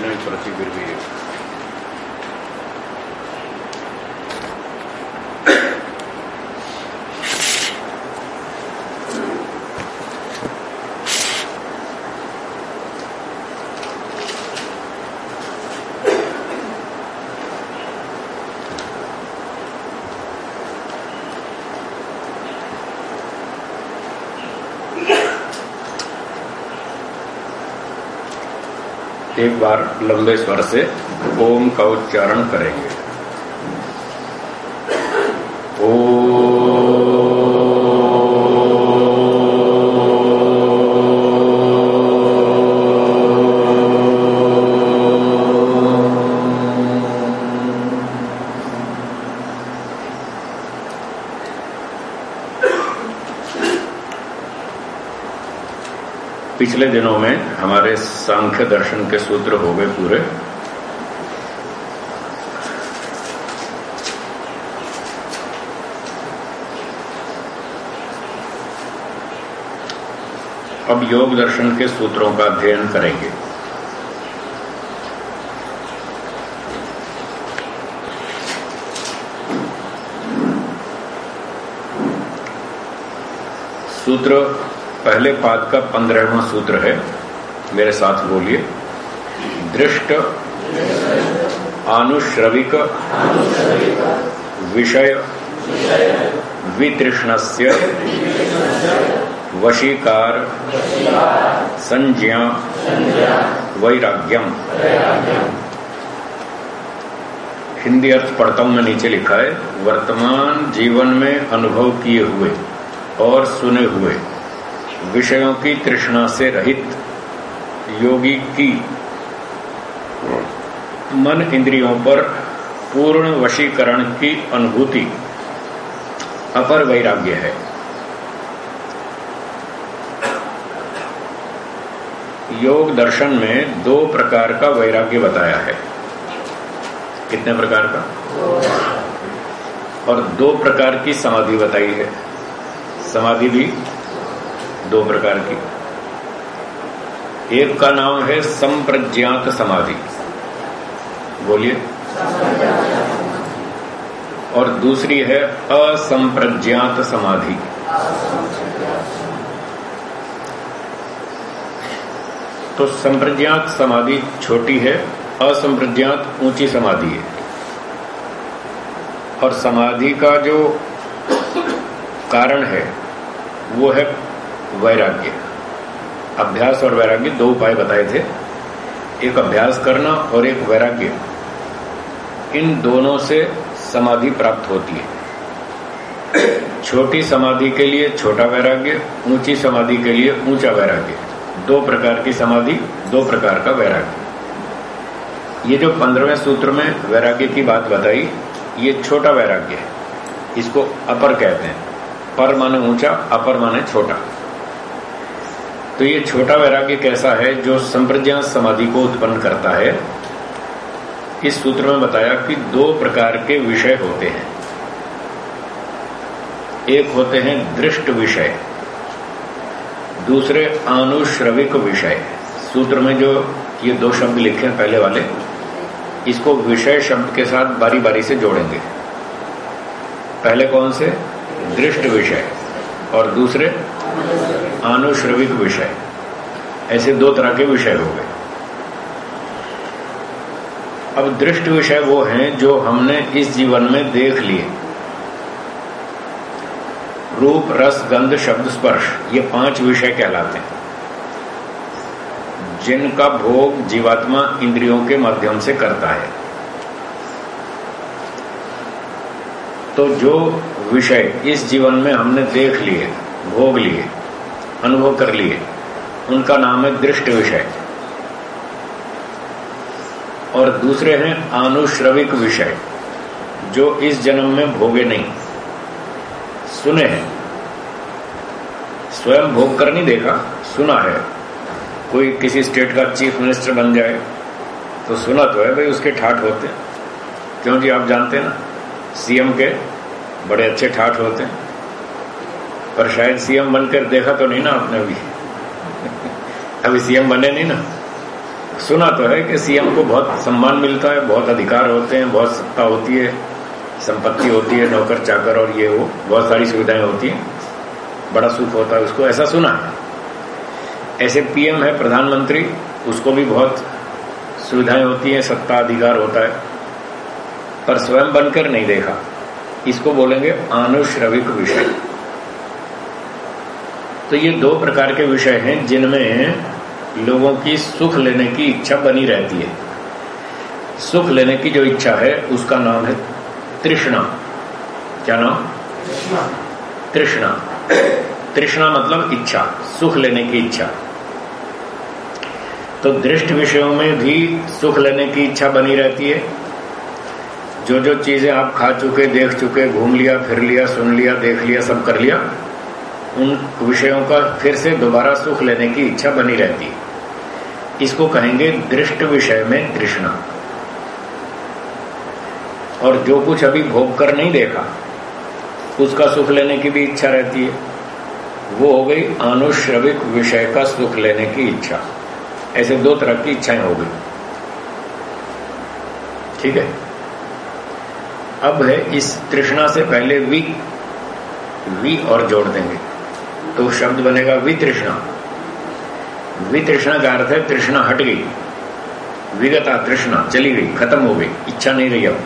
देने प्रति फिर एक बार लंबे स्वर से ओम का उच्चारण करेंगे। ओ पिछले दिनों में हमारे सांख्य दर्शन के सूत्र हो गए पूरे। अब योग दर्शन के सूत्रों का अध्ययन करेंगे। सूत्र पहले पाद का पंद्रहवा सूत्र है। मेरे साथ बोलिए। दृष्ट आनुश्रविक विषय, वितृष्णस्य, वशीकार, संज्ञा, वैराग्यम। हिंदी अर्थ पढ़ता हूँ, मैं नीचे लिखा है। वर्तमान जीवन में अनुभव किए हुए और सुने हुए, विषयों की तृष्णा से रहित योगी की मन इंद्रियों पर पूर्ण वशीकरण की अनुभूति अपर वैराग्य है। योग दर्शन में दो प्रकार का वैराग्य बताया है। कितने प्रकार का? और दो प्रकार की समाधि बताई है। समाधि भी दो प्रकार की। एक का नाम है संप्रज्ञात समाधि। बोलिए। और दूसरी है असंप्रज्ञात समाधि। तो संप्रज्ञात समाधि छोटी है, असंप्रज्ञात ऊँची समाधि है। और समाधि का जो कारण है, वो है वैराग्य। अभ्यास और वैराग्य दो उपाय बताए थे। एक अभ्यास करना और एक वैराग्य। इन दोनों से समाधि प्राप्त होती है। छोटी समाधि के लिए छोटा वैराग्य, ऊँची समाधि के लिए ऊँचा वैराग्य। दो प्रकार की समाधि, दो प्रकार का वैराग्य। ये जो पंद्रहवें सूत्र में वैराग्य की बात बताई, ये छोटा वैराग्य है। इसको अपर कहते हैं। पर माने ऊँचा, अपर माने छोटा। तो ये छोटा वैराग्य कैसा है जो संप्रज्ञा समाधि को उत्पन्न करता है? इस सूत्र में बताया कि दो प्रकार के विषय होते हैं। एक होते हैं दृष्ट विषय, दूसरे आनुश्रविक विषय। सूत्र में जो ये दो शब्द लिखे हैं पहले वाले, इसको विषय शब्द के साथ बारी बारी से जोड़ेंगे। पहले कौन से? दृष्ट विषय। और दूसरे? आनुश्रविक विषय। ऐसे दो तरह के विषय हो गए। अब दृष्ट विषय वो हैं जो हमने इस जीवन में देख लिए। रूप, रस, गंध, शब्द, स्पर्श, ये पाँच विषय कहलाते हैं। जिनका भोग जीवात्मा इंद्रियों के माध्यम से करता है। तो जो विषय इस जीवन में हमने देख लिए भोग लिए, अनुभव कर लिए। उनका नाम है दृष्ट विषय और दूसरे हैं आनुश्रविक विषय, जो इस जन्म में भोगे नहीं। सुने हैं। स्वयं भोग कर नहीं देखा, सुना है। कोई किसी स्टेट का चीफ मिनिस्टर बन जाए तो सुना तो है भाई, उसके ठाठ होते क्यों जी आप जानते हैं ना? सीएम के बड़े अच्छे ठाठ होते हैं। पर शायद सीएम बनकर देखा तो नहीं ना आपने अभी। अभी सीएम बने नहीं ना। सुना तो है कि सीएम को बहुत सम्मान मिलता है, बहुत अधिकार होते हैं, बहुत सत्ता होती है, संपत्ति होती है, नौकर, चाकर और ये वो, बहुत सारी सुविधाएँ होती हैं। बड़ा सुख होता है उसको, ऐसा सुना है। ऐसे पीएम है प्रधानमंत्री, उसको भी बहुत सुविधाएँ होती हैं, सत्ता, अधिकार होता है। पर स्वयं बनकर नहीं देखा। इसको बोलेंगे आनुश्रविक विषय। तो ये दो प्रकार के विषय हैं जिनमें लोगों की सुख लेने की इच्छा बनी रहती है। सुख लेने की जो इच्छा है उसका नाम है तृष्णा। क्या नाम? तृष्णा। तृष्णा। मतलब इच्छा सुख लेने की इच्छा। तो दृष्ट विषयों में भी सुख लेने की इच्छा बनी रहती है। जो जो चीज़ें आप खा चुके देख चुके घूम लिया फिर लिया सुन लिया देख लिया सब कर लिया उन विषयों का फिर से दोबारा सुख लेने की इच्छा बनी रहती। है इसको कहेंगे दृष्ट विषय में तृष्णा। और जो कुछ अभी भोग कर नहीं देखा, उसका सुख लेने की भी इच्छा रहती है। वो हो गई अनुश्रविक विषय का सुख लेने की इच्छा। ऐसे दो तरह की इच्छाएँ हो गई। ठीक है? अब है इस तृष्णा से पहले वी वी और जोड़ देंगे। तो शब्द बनेगा वितृष्णा। वितृष्णा का अर्थ है तृष्णा हट गई। विगता तृष्णा चली गई, खत्म हो गई, इच्छा नहीं रही अब।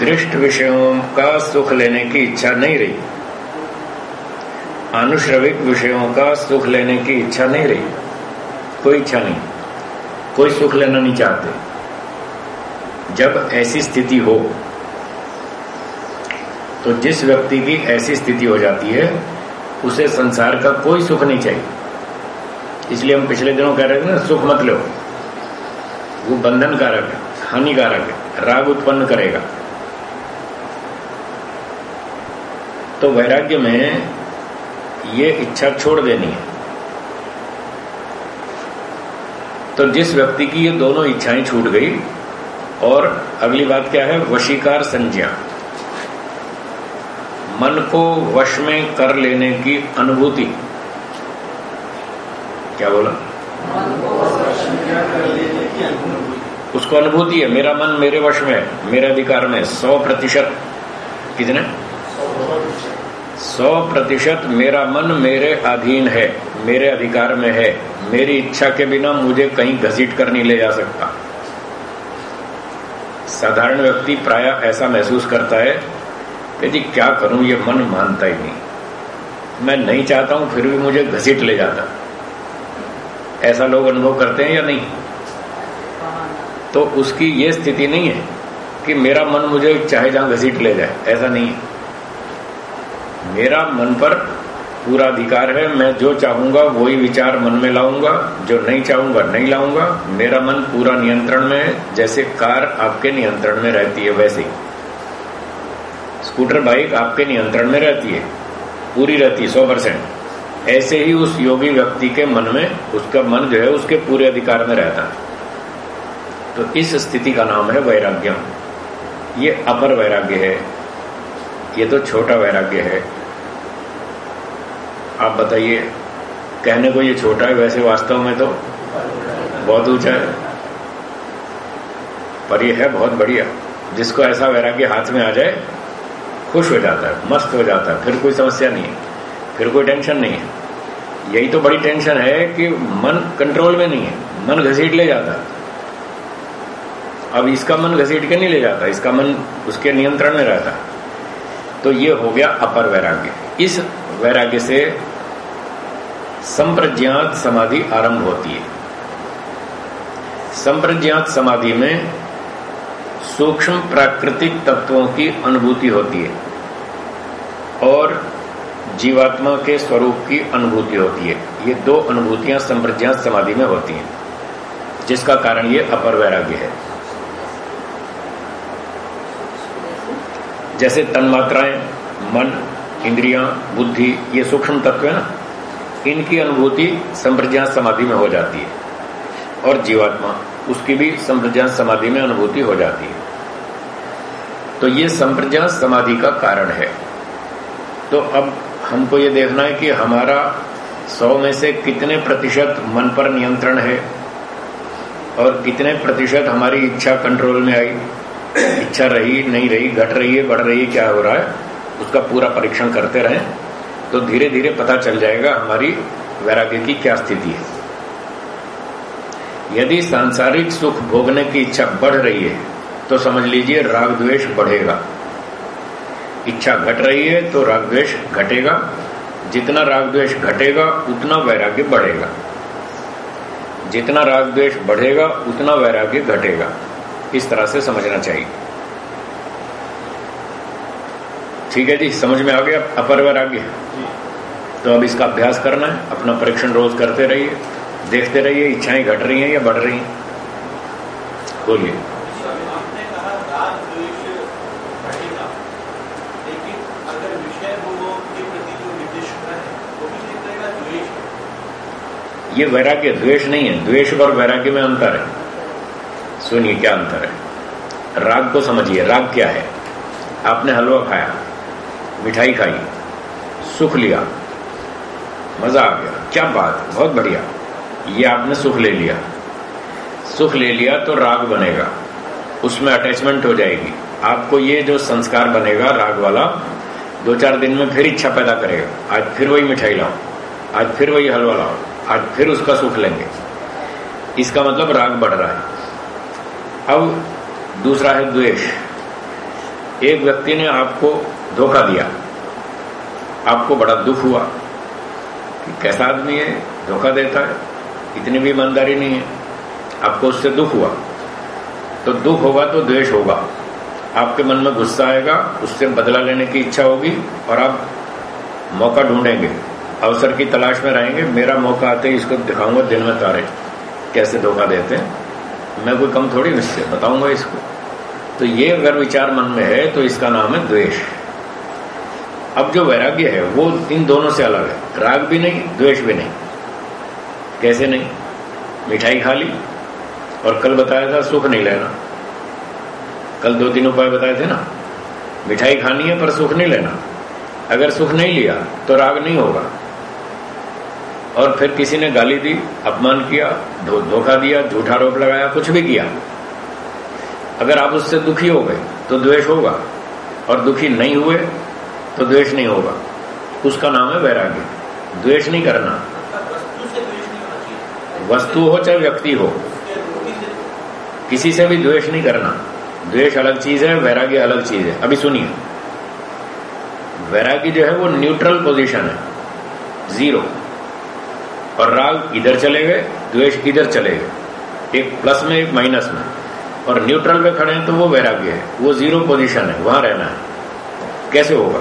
दृष्ट विषयों का सुख लेने की इच्छा नहीं रही। अनुश्रविक विषयों का सुख लेने की इच्छा नहीं रही। कोई इच्छा नहीं। कोई सुख लेना नहीं चाहते। जब ऐसी स्थिति हो तो जिस व्यक्ति की ऐसी स्थिति हो जाती है, उसे संसार का कोई सुख नहीं चाहिए। इसलिए हम पिछले दिनों कह रहे थे ना, सुख मत लो। वो बंधन कारक है, हानिकारक है, राग उत्पन्न करेगा। तो वैराग्य में ये इच्छा छोड़ देनी है। तो जिस व्यक्ति की ये दोनों इच्छाएँ छूट गई, और अगली बात क्या है? वशीकार संज्ञा। मन को वश में कर लेने की अनुभूति। क्या बोला? उसको अनुभूति है मेरा मन मेरे वश में है मेरे अधिकार में सौ प्रतिशत। कितने? सौ प्रतिशत मेरा मन मेरे अधीन है मेरे अधिकार में है मेरी इच्छा के बिना मुझे कहीं घसीट कर नहीं ले जा सकता। साधारण व्यक्ति प्राय ऐसा महसूस करता है जी क्या करूँ? ये मन मानता ही नहीं। मैं नहीं चाहता हूँ, फिर भी मुझे घसीट ले जाता। ऐसा लोग अनुभव करते हैं या नहीं? तो उसकी ये स्थिति नहीं है कि मेरा मन मुझे चाहे जहाँ घसीट ले जाए। ऐसा नहीं है। मेरा मन पर पूरा अधिकार है, मैं जो चाहूँगा, वही विचार मन में लाऊँगा। जो नहीं चाहूँगा, नहीं लाऊँगा। मेरा मन पूरा नियंत्रण में है, जैसे कार आपके नियंत्रण में रहती है, वैसे ही। स्कूटर बाइक आपके नियंत्रण में रहती है, पूरी रहती है, सौ परसेंट। ऐसे ही उस योगी व्यक्ति के मन में, उसका मन जो है, उसके पूरे अधिकार में रहता है। तो इस स्थिति का नाम है वैराग्यम। ये अपर वैराग्य है, ये तो छोटा वैराग्य है। आप बताइए, कहने को ये छोटा है, वैसे वास्तव में तो बहुत ऊँचा है। पर यह है बहुत बढ़िया, जिसको ऐसा वैराग्य हाथ में आ जाए खुश हो जाता है, मस्त हो जाता है, फिर कोई समस्या नहीं है, फिर कोई टेंशन नहीं है। यही तो बड़ी टेंशन है कि मन कंट्रोल में नहीं है, मन घसीट ले जाता अब इसका मन घसीट के नहीं ले जाता, इसका मन उसके नियंत्रण में रहता तो ये हो गया अपर वैराग्य। इस वैराग्य से संप्रज्ञात समाधि आरंभ होती है। संप्रज्ञात समाधि में सूक्ष्म प्राकृतिक तत्वों की अनुभूति होती है। और जीवात्मा के स्वरूप की अनुभूति होती है। ये दो अनुभूतियाँ संप्रज्ञात समाधि में होती हैं, जिसका कारण ये अपर वैराग्य है। जैसे तन्मात्राएँ, मन, इंद्रियाँ, बुद्धि, ये सूक्ष्म तत्व है ना, इनकी अनुभूति संप्रज्ञात समाधि में हो जाती है। और जीवात्मा, उसकी भी संप्रज्ञात समाधि में अनुभूति हो जाती है। तो ये संप्रज्ञात समाधि का कारण है। तो अब हमको ये देखना है कि हमारा सौ में से कितने प्रतिशत मन पर नियंत्रण है और कितने प्रतिशत हमारी इच्छा कंट्रोल में आई। इच्छा रही, नहीं रही, घट रही है, बढ़ रही है, क्या हो रहा है, उसका पूरा परीक्षण करते रहें तो धीरे धीरे पता चल जाएगा हमारी वैराग्य की क्या स्थिति है। यदि सांसारिक सुख भोगने की इच्छा बढ़ रही है तो समझ लीजिए राग द्वेष बढ़ेगा। इच्छा घट रही है तो राग द्वेष घटेगा। जितना राग द्वेष घटेगा, उतना वैराग्य बढ़ेगा। जितना राग द्वेष बढ़ेगा, उतना वैराग्य घटेगा। इस तरह से समझना चाहिए। ठीक है जी, समझ में आ गया? अपर वैराग्य। तो अब इसका अभ्यास करना है, अपना परीक्षण रोज करते रहिए, देखते रहिए, इच्छाएँ घट रही हैं या बढ़ रही हैं। बोलिए ये वैराग्य, द्वेष नहीं है। द्वेष और वैराग्य में अंतर है। सुनिए क्या अंतर है। राग को समझिए। राग क्या है? आपने हलवा खाया, मिठाई खाई, सुख लिया, मज़ा आ गया। क्या बात, बहुत बढ़िया। ये आपने सुख ले लिया। सुख ले लिया तो राग बनेगा। उसमें अटैचमेंट हो जाएगी। आपको ये जो संस्कार बनेगा, राग वाला, दो चार दिन में फिर इच्छा पैदा करेगा। आज फिर वही मिठाई लाओ। आज फिर वही हलवा लाओ। आज फिर उसका सुख लेंगे। इसका मतलब राग बढ़ रहा है। अब दूसरा है द्वेष। एक व्यक्ति ने आपको धोखा दिया। आपको बड़ा दुख हुआ कि कैसा आदमी है, धोखा देता है, इतनी भी ईमानदारी नहीं है। आपको उससे दुख हुआ। तो दुख होगा तो द्वेष होगा। आपके मन में गुस्सा आएगा, उससे बदला लेने की इच्छा होगी और आप मौका ढूंढेंगे। अवसर की तलाश में रहेंगे। मेरा मौका आते ही इसको दिखाऊँगा, दिन में तारे। कैसे धोखा देते हैं? मैं कोई कम थोड़ी निश्चय बताऊँगा इसको। तो ये अगर विचार मन में है तो इसका नाम है द्वेष। अब जो वैराग्य है, वो इन दोनों से अलग है। राग भी नहीं, द्वेष भी नहीं। कैसे नहीं? मिठाई खा ली, और कल बताया था सुख नहीं लेना। कल दो तीन उपाय बताए थे ना? मिठाई खानी है पर सुख नहीं लेना। अगर सुख नहीं लिया तो राग नहीं होगा। और फिर किसी ने गाली दी, अपमान किया धोखा दिया, झूठा आरोप लगाया, कुछ भी किया। अगर आप उससे दुखी हो गए तो द्वेष होगा। और दुखी नहीं हुए तो द्वेष नहीं होगा। उसका नाम है वैराग्य। द्वेष नहीं करना। वस्तु हो चाहे व्यक्ति हो, किसी से भी द्वेष नहीं करना। द्वेष अलग चीज़ है, वैराग्य अलग चीज़ है। अभी सुनिए। वैराग्य जो है, वो न्यूट्रल पोजीशन है। ज़ीरो। और राग इधर चले गए, द्वेष इधर चले गए। एक प्लस में, एक माइनस में। और न्यूट्रल में खड़े हैं तो वो वैराग्य है। वो ज़ीरो पोजीशन है, वहाँ रहना है। कैसे होगा?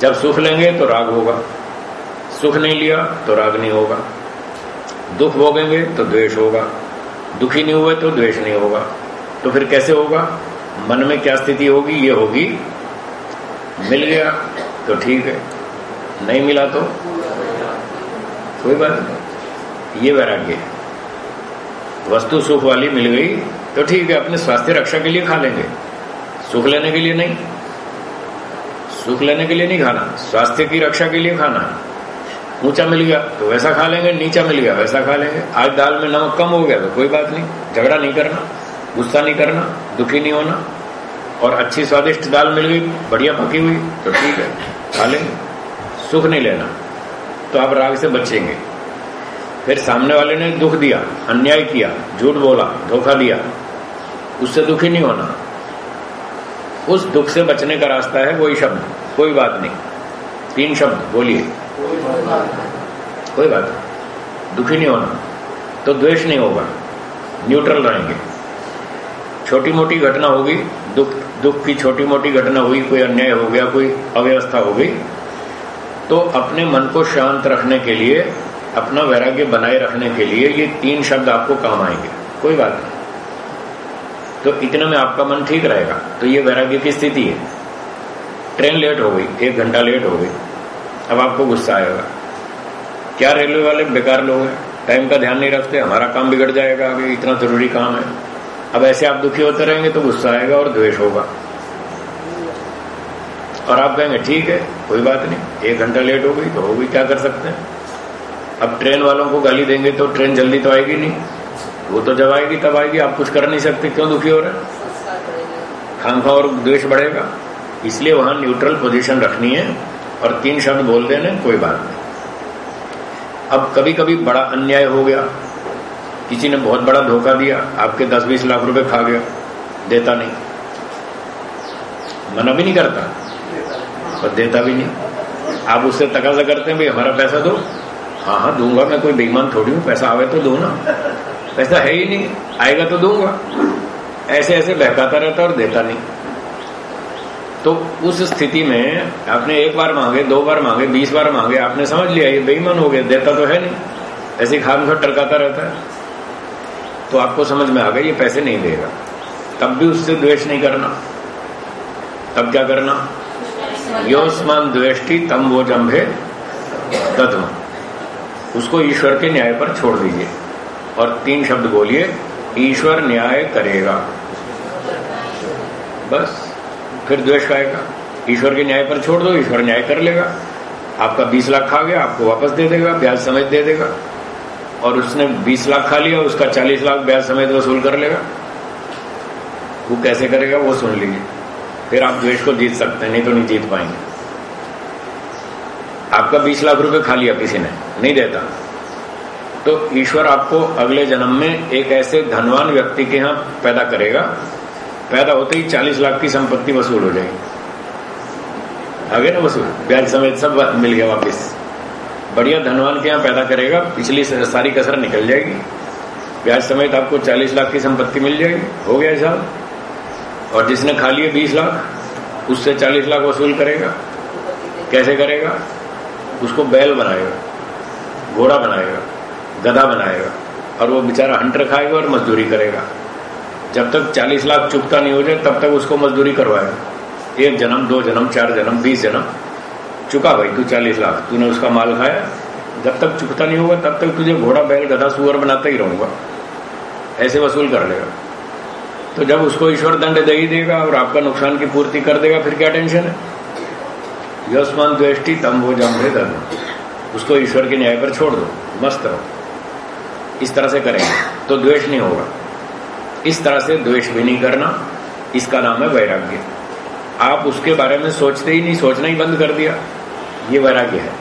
जब सुख लेंगे तो राग होगा। सुख नहीं लिया तो राग नहीं होगा। दुख भोगेंगे तो द्वेष होगा। दुखी नहीं हुए तो द्वेष नहीं होगा। तो फिर कैसे होगा? मन में क्या स्थिति होगी? ये होगी, मिल गया तो ठीक है। नहीं मिला तो कोई बात नहीं। ये वैराग्य है। वस्तु सुख वाली मिल गई तो ठीक है, अपने स्वास्थ्य रक्षा के लिए खा लेंगे। सुख लेने के लिए नहीं। सुख लेने के लिए नहीं खाना, स्वास्थ्य की रक्षा के लिए खाना है। ऊँचा मिल गया तो वैसा खा लेंगे, नीचा मिल गया, वैसा खा लेंगे। आज दाल में नमक कम हो गया तो कोई बात नहीं। झगड़ा नहीं करना, गुस्सा नहीं करना, दुखी नहीं होना। और अच्छी स्वादिष्ट दाल मिल गई, बढ़िया पकी हुई तो ठीक है, खा लेंगे। सुख नहीं लेना। तो आप राग से बचेंगे। फिर सामने वाले ने दुख दिया, अन्याय किया, झूठ बोला, धोखा दिया। उससे दुखी नहीं होना। उस दुख से बचने का रास्ता है वही शब्द। कोई बात नहीं। तीन शब्द, बोलिए। कोई बात नहीं। दुखी नहीं होना। तो द्वेष नहीं होगा। न्यूट्रल रहेंगे। छोटी मोटी घटना होगी। दुख दुख की छोटी मोटी घटना हुई, कोई अन्याय हो गया, कोई अव्यवस्था हो गई तो अपने मन को शांत रखने के लिए, अपना वैराग्य बनाए रखने के लिए ये तीन शब्द आपको काम आएँगे। कोई बात नहीं। तो इतने में आपका मन ठीक रहेगा। तो ये वैराग्य की स्थिति है। ट्रेन लेट हो गई, एक घंटा लेट हो गई। अब आपको गुस्सा आएगा। क्या रेलवे वाले बेकार लोग हैं? टाइम का ध्यान नहीं रखते, हमारा काम बिगड़ जाएगा अभी इतना ज़रूरी काम है। अब ऐसे आप दुखी होते रहेंगे तो गुस्सा आएगा और द्वेष होगा। और आप कहेंगे, ठीक है, कोई बात नहीं, एक घंटा लेट हो गई तो हो गई क्या कर सकते हैं? अब ट्रेन वालों को गाली देंगे तो ट्रेन जल्दी तो आएगी नहीं। वो तो जब आएगी, तब आएगी, आप कुछ कर नहीं सकते, क्यों दुखी हो रहे खामखा और द्वेष बढ़ेगा। इसलिए वहाँ न्यूट्रल पोजीशन रखनी है और तीन शब्द बोल देने, कोई बात नहीं। अब कभी कभी बड़ा अन्याय हो गया। किसी ने बहुत बड़ा धोखा दिया, आपके दस बीस लाख रुपए खा गया, देता नहीं। मना भी नहीं करता। और देता भी नहीं। आप उससे तकाजा करते हैं, भाई हमारा पैसा दो। हाँ हाँ दूँगा, मैं कोई बेईमान थोड़ी हूँ, पैसा आवे तो दो ना। पैसा है ही नहीं, आएगा तो दूँगा। ऐसे ऐसे बहकाता रहता और देता नहीं। तो उस स्थिति में आपने एक बार मांगे, दो बार मांगे, बीस बार मांगे, आपने समझ लिया, ये बेईमान हो गया देता तो है नहीं। ऐसे खाम खा टरकाता रहता है। तो आपको समझ में आ गया, ये पैसे नहीं देगा। तब भी उससे द्वेष नहीं करना। तब क्या करना? योस्मान द्वेष्टि तम वो जम्भे दधम उसको ईश्वर के न्याय पर छोड़ दीजिए। और तीन शब्द बोलिए, ईश्वर न्याय करेगा। बस, फिर द्वेष खाएगा ईश्वर के न्याय पर छोड़ दो, ईश्वर न्याय कर लेगा। आपका बीस लाख खा गया, आपको वापस दे देगा, ब्याज समेत दे देगा। और उसने बीस लाख खा लिया, उसका चालीस लाख ब्याज समेत वसूल कर लेगा। वो कैसे करेगा, वो सुन लीजिए। फिर आप द्वेष को जीत सकते हैं, नहीं तो नहीं जीत पाएँगे। आपका बीस लाख रुपए खा लिया किसी ने, नहीं देता। तो ईश्वर आपको अगले जन्म में एक ऐसे धनवान व्यक्ति के यहाँ पैदा करेगा, पैदा होते ही चालीस लाख की संपत्ति वसूल हो जाएगी। आगे ना वसूल, ब्याज समेत सब मिल गया वापिस। बढ़िया धनवान के यहाँ पैदा करेगा, पिछली सारी कसर निकल जाएगी। ब्याज समेत आपको चालीस लाख की संपत्ति मिल जाएगी, हो गया साहब और जिसने खा लिए बीस लाख, उससे चालीस लाख वसूल करेगा। कैसे करेगा? उसको बैल बनाएगा, घोड़ा बनाएगा, गधा बनाएगा, और वो बेचारा हंटर खाएगा और मजदूरी करेगा। जब तक चालीस लाख चुकता नहीं हो जाए, तब तक उसको मजदूरी करवाएगा। एक जन्म, दो जन्म, चार जन्म, बीस जन्म। चुका भाई तू चालीस लाख, तूने उसका माल खाया। जब तक चुकता नहीं होगा, तब तक तुझे घोड़ा, बैल, गधा, सुअर बनाता ही रहूँगा। ऐसे वसूल कर लेगा। तो जब उसको ईश्वर दंड दे ही देगा और आपका नुकसान की पूर्ति कर देगा, फिर क्या टेंशन है? यशमान द्वेष्टि, तम धर्म उसको ईश्वर के न्याय पर छोड़ दो। मस्त रहो। इस तरह से करेंगे। तो द्वेष नहीं होगा। इस तरह से द्वेष भी नहीं करना। इसका नाम है वैराग्य। आप उसके बारे में सोचते ही नहीं, सोचना ही बंद कर दिया। ये वैराग्य है।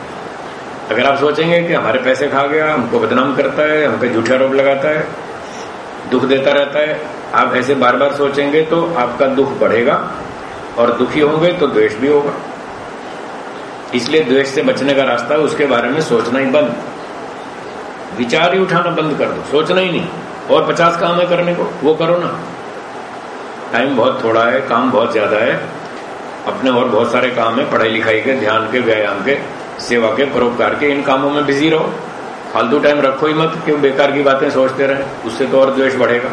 अगर आप सोचेंगे कि हमारे पैसे खा गया, हमको बदनाम करता है हम पे झूठे आरोप लगाता है, दुख देता रहता है आप ऐसे बार बार सोचेंगे तो आपका दुख बढ़ेगा और दुखी होंगे तो द्वेष भी होगा। इसलिए द्वेष से बचने का रास्ता है उसके बारे में सोचना ही बंद। विचार ही उठाना बंद कर दो, सोचना ही नहीं। और पचास काम है करने को, वो करो ना। टाइम बहुत थोड़ा है, काम बहुत ज़्यादा है। अपने और बहुत सारे काम है, पढ़ाई लिखाई के, ध्यान के, व्यायाम के, सेवा के, परोपकार के, इन कामों में बिज़ी रहो। फालतू टाइम रखो ही मत, क्यों बेकार की बातें सोचते रहे, उससे तो और द्वेष बढ़ेगा।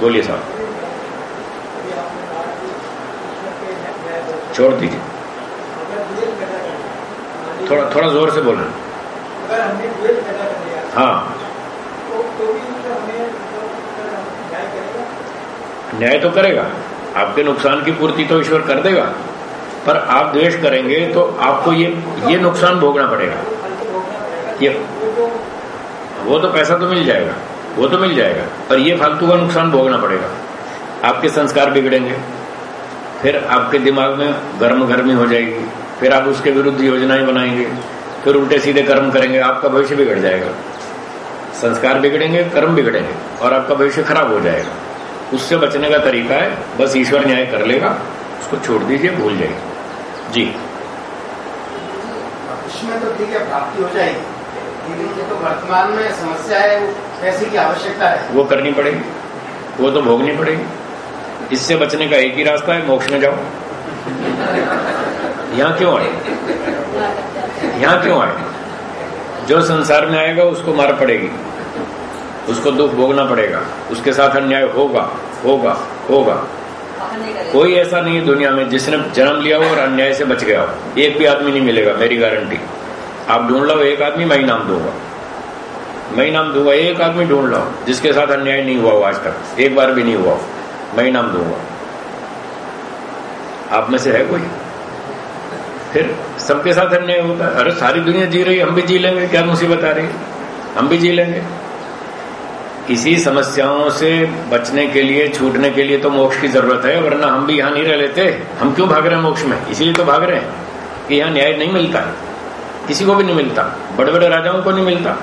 बोलिए साहब। छोड़ दीजिए। थोड़ा थोड़ा ज़ोर से बोलना। हाँ। न्याय तो करेगा। आपके नुकसान की पूर्ति तो ईश्वर कर देगा। पर आप द्वेष करेंगे तो आपको ये ये नुकसान भोगना पड़ेगा। ये वो तो पैसा तो मिल जाएगा। वो तो मिल जाएगा। पर ये फालतू का नुकसान भोगना पड़ेगा। आपके संस्कार बिगड़ेंगे। फिर आपके दिमाग में गर्म गर्मी हो जाएगी। फिर आप उसके विरुद्ध योजनाएँ बनाएँगे। फिर उल्टे सीधे कर्म करेंगे। आपका भविष्य बिगड़ जाएगा। संस्कार बिगड़ेंगे, कर्म बिगड़ेंगे, और आपका भविष्य खराब हो जाएगा। उससे बचने का तरीका है, बस ईश्वर न्याय कर लेगा, उसको छोड़ दीजिए, भूल जाइए जी। इसमें तो ठीक है, प्राप्ति हो जाएगी। तो वर्तमान में समस्या है पैसे की आवश्यकता है। वो करनी पड़ेगी। वो तो भोगनी पड़ेगी। इससे बचने का एक ही रास्ता है, मोक्ष में जाओ। यहाँ क्यों आए? यहाँ क्यों आए? जो संसार में आएगा, उसको मार पड़ेगी। उसको दुख भोगना पड़ेगा। उसके साथ अन्याय होगा होगा होगा। कोई ऐसा नहीं दुनिया में जिसने जन्म लिया हो और अन्याय से बच गया हो। एक भी आदमी नहीं मिलेगा, मेरी गारंटी। आप ढूंढ लो एक आदमी मैं नाम दूँगा। मैं नाम दूँगा, एक आदमी ढूंढ लो जिसके साथ अन्याय नहीं हुआ हो आज तक। एक बार भी नहीं हुआ हो, मैं नाम दूँगा। आप में से है कोई? फिर सबके साथ अन्याय होता है। अरे सारी दुनिया जी रही हम भी जी लेंगे, क्या मुसीबत आ रही हम भी जी लेंगे। इसी समस्याओं से बचने के लिए, छूटने के लिए तो मोक्ष की ज़रूरत है, वरना हम भी यहाँ नहीं रह लेते। हम क्यों भाग रहे हैं मोक्ष में? इसीलिए तो भाग रहे हैं कि यहाँ न्याय नहीं मिलता किसी को भी नहीं मिलता। बड़े बड़े राजाओं को नहीं मिलता।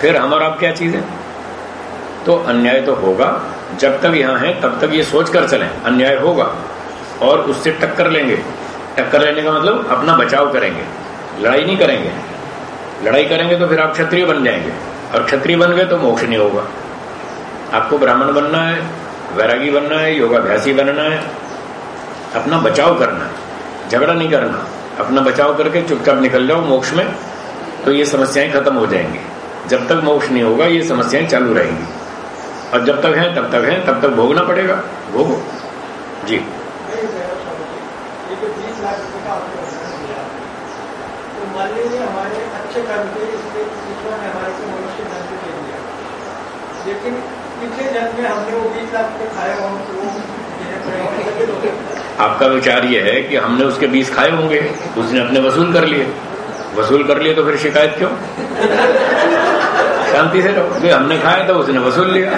फिर हम और आप क्या चीज़ है? तो अन्याय तो होगा। जब तक यहाँ है, तब तक ये सोच कर चलें। अन्याय होगा और उससे टक्कर लेंगे। टक्कर लेने का मतलब अपना बचाव करेंगे। लड़ाई नहीं करेंगे। लड़ाई करेंगे तो फिर आप क्षत्रिय बन जाएँगे। और क्षत्रिय बन गए तो मोक्ष नहीं होगा। आपको ब्राह्मण बनना है, वैरागी बनना है, योगाभ्यासी बनना है। अपना बचाव करना है। झगड़ा नहीं करना। अपना बचाव करके चुपचाप निकल जाओ मोक्ष में तो ये समस्याएँ खत्म हो जाएँगी। जब तक मोक्ष नहीं होगा ये समस्याएँ चालू रहेंगी। और जब तक है तब तक है तब तक भोगना पड़ेगा। भोगो। जी। तो अच्छे लेकिन पिछले जन्म में हमने वो बीस लाख के खाए हों तो वो आपका विचार ये है कि हमने उसके बीस खाए होंगे, उसने अपने वसूल कर लिए। वसूल कर लिए तो फिर शिकायत क्यों? शांति से रहो। भाई हमने खाया तो उसने वसूल लिया।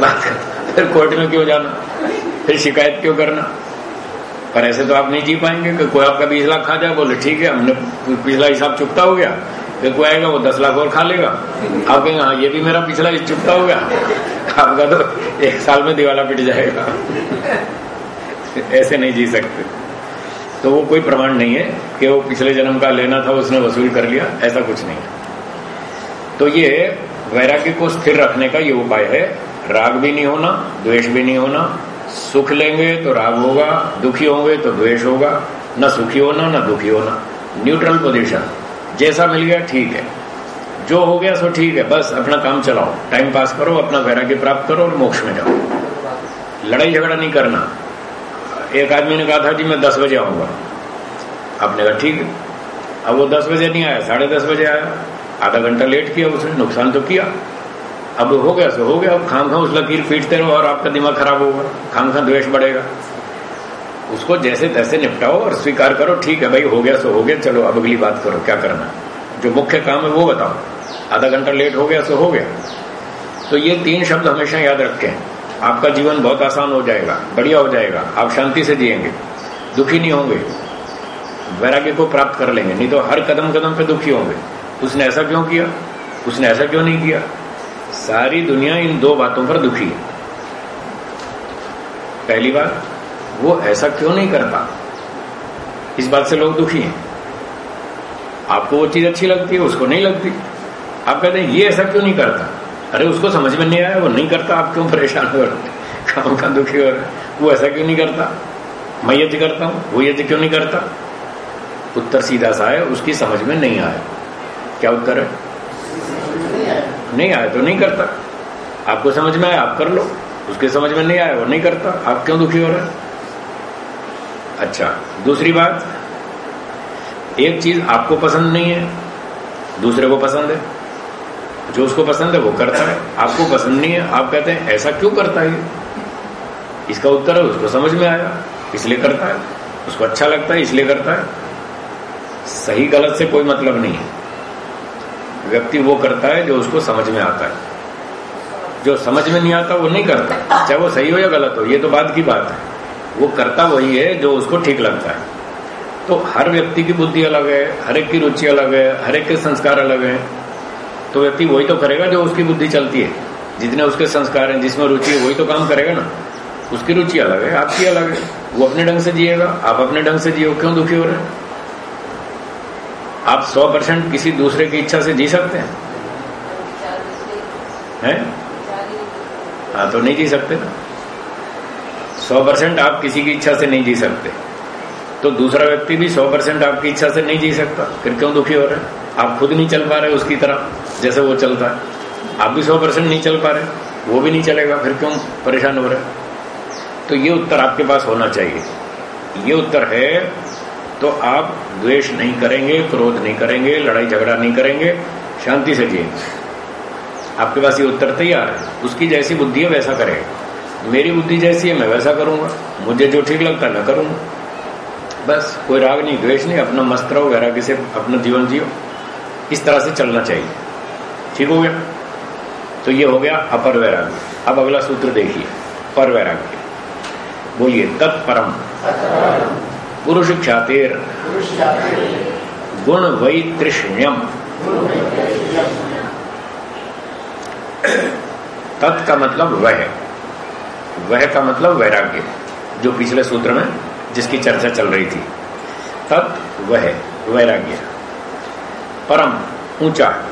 बात फिर कोर्ट में क्यों जाना? फिर शिकायत क्यों करना? पर ऐसे तो आप नहीं जी पाएँगे कि कोई आपका बीस लाख खा जाए, बोले, ठीक है, हमने पिछला हिसाब चुकता हो गया। फिर कोई आएगा, वो दस लाख और खा लेगा। आप कहेंगे हाँ ये भी मेरा पिछला चुकता हो गया। आपका तो एक साल में दिवाला पिट जाएगा। ऐसे नहीं जी सकते। तो वो कोई प्रमाण नहीं है कि वो पिछले जन्म का लेना था, उसने वसूल कर लिया, ऐसा कुछ नहीं। तो ये वैराग्य को स्थिर रखने का ये उपाय है। राग भी नहीं होना, द्वेष भी नहीं होना। सुख लेंगे तो राग होगा, दुखी होंगे तो द्वेष होगा। न सुखी होना, न दुखी होना। न्यूट्रल पोजीशन जैसा मिल गया ठीक है। जो हो गया सो ठीक है। बस अपना काम चलाओ। टाइम पास करो, अपना वैराग्य प्राप्त करो और मोक्ष में जाओ। लड़ाई झगड़ा नहीं करना। एक आदमी ने कहा था, जी, मैं दस बजे आऊँगा। आपने कहा, ठीक है। अब वो दस बजे नहीं आया, साढ़े दस बजे आया। आधा घंटा लेट किया उसने, नुकसान तो किया। अब हो गया, सो हो गया। अब खाम खा उस लकीर पीटते रहो और आपका दिमाग खराब होगा। खाम खा द्वेष बढ़ेगा। उसको जैसे तैसे निपटाओ और स्वीकार करो, ठीक है भाई, हो गया, सो हो गया, चलो, अब अगली बात करो, क्या करना जो मुख्य काम है वो बताओ। आधा घंटा लेट हो गया, सो हो गया। तो ये तीन शब्द हमेशा याद रखें। आपका जीवन बहुत आसान हो जाएगा, बढ़िया हो जाएगा, आप शांति से जिएँगे, दुखी नहीं होंगे, वैराग्य को प्राप्त कर लेंगे, नहीं तो हर कदम कदम पे दुखी होंगे। उसने ऐसा क्यों किया? उसने ऐसा क्यों नहीं किया? सारी दुनिया इन दो बातों पर दुखी है। पहली बात, वो ऐसा क्यों नहीं करता इस बात से लोग दुखी हैं। आपको वो चीज़ अच्छी लगती है, उसको नहीं लगती। आप कहते हैं, ये ऐसा क्यों नहीं करता? अरे उसको समझ में नहीं आया, वो नहीं करता, आप क्यों परेशान हो? रहे काम का दुखी हो रहे वो ऐसा क्यों नहीं करता? मैं यज्ञ करता हूँ, वो यज्ञ क्यों नहीं करता? उत्तर सीधा सा है, उसकी समझ में नहीं आया। क्या उत्तर है? नहीं आया तो नहीं करता। आपको समझ में आया, आप कर लो। उसके समझ में नहीं आया, वो नहीं करता। आप क्यों दुखी हो रहे अच्छा दूसरी बात। एक चीज़ आपको पसंद नहीं है, दूसरे को पसंद है। जो उसको पसंद है वो करता है। आपको पसंद नहीं है, आप कहते हैं, ऐसा क्यों करता है इसका उत्तर है, उसको समझ में आया, इसलिए करता है। उसको अच्छा लगता है, इसलिए करता है। सही, गलत से कोई मतलब नहीं है। व्यक्ति वो करता है जो उसको समझ में आता है। जो समझ में नहीं आता, वो नहीं करता। चाहे वो सही हो या गलत हो, ये तो बात की बात है। वो करता वही है जो उसको ठीक लगता है। तो हर व्यक्ति की बुद्धि अलग है, हर एक की रुचि अलग है, हर एक के संस्कार अलग है। तो व्यक्ति वही तो करेगा जो उसकी बुद्धि चलती है। जितने उसके संस्कार हैं, जिसमें रुचि है, वही तो काम करेगा ना। उसकी रुचि अलग है, आपकी अलग है। वो अपने ढंग से जिएगा, आप अपने ढंग से जियो, क्यों दुखी हो रहे आप सौ परसेंट किसी दूसरे की इच्छा से जी सकते हैं। हैं? हाँ तो नहीं जी सकते ना। सौ परसेंट आप किसी की इच्छा से नहीं जी सकते। तो दूसरा व्यक्ति भी सौ परसेंट आपकी इच्छा से नहीं जी सकता, फिर क्यों दुखी हो रहे हैं? आप खुद नहीं चल पा रहे उसकी तरह। जैसे वो चलता है। आप भी सौ परसेंट नहीं चल पा रहे, वो भी नहीं चलेगा, फिर क्यों परेशान हो रहे? तो ये उत्तर आपके पास होना चाहिए। ये उत्तर है तो आप द्वेष नहीं करेंगे, क्रोध नहीं करेंगे, लड़ाई झगड़ा नहीं करेंगे, शांति से जिएँगे। आपके पास ये उत्तर तैयार है। उसकी जैसी बुद्धि है, वैसा करेगा। मेरी बुद्धि जैसी है, मैं वैसा करूँगा। मुझे जो ठीक लगता है, मैं करूँगा। बस, कोई राग नहीं, द्वेष नहीं, अपना मस्त रहो, वैराग्य से अपना जीवन जियो। इस तरह से चलना चाहिए। ठीक हो गया? तो ये हो गया अपर वैराग्य अब अगला सूत्र देखिए पर वैराग्य बोलिए, तत्परम। पुरुष ख्यातिर गुण वै तृष्ण्यम तत् का मतलब वह। वह का मतलब वैराग्य, जो पिछले सूत्र में, जिसकी चर्चा चल रही थी। तत् वह, वैराग्य। परम, ऊँचा।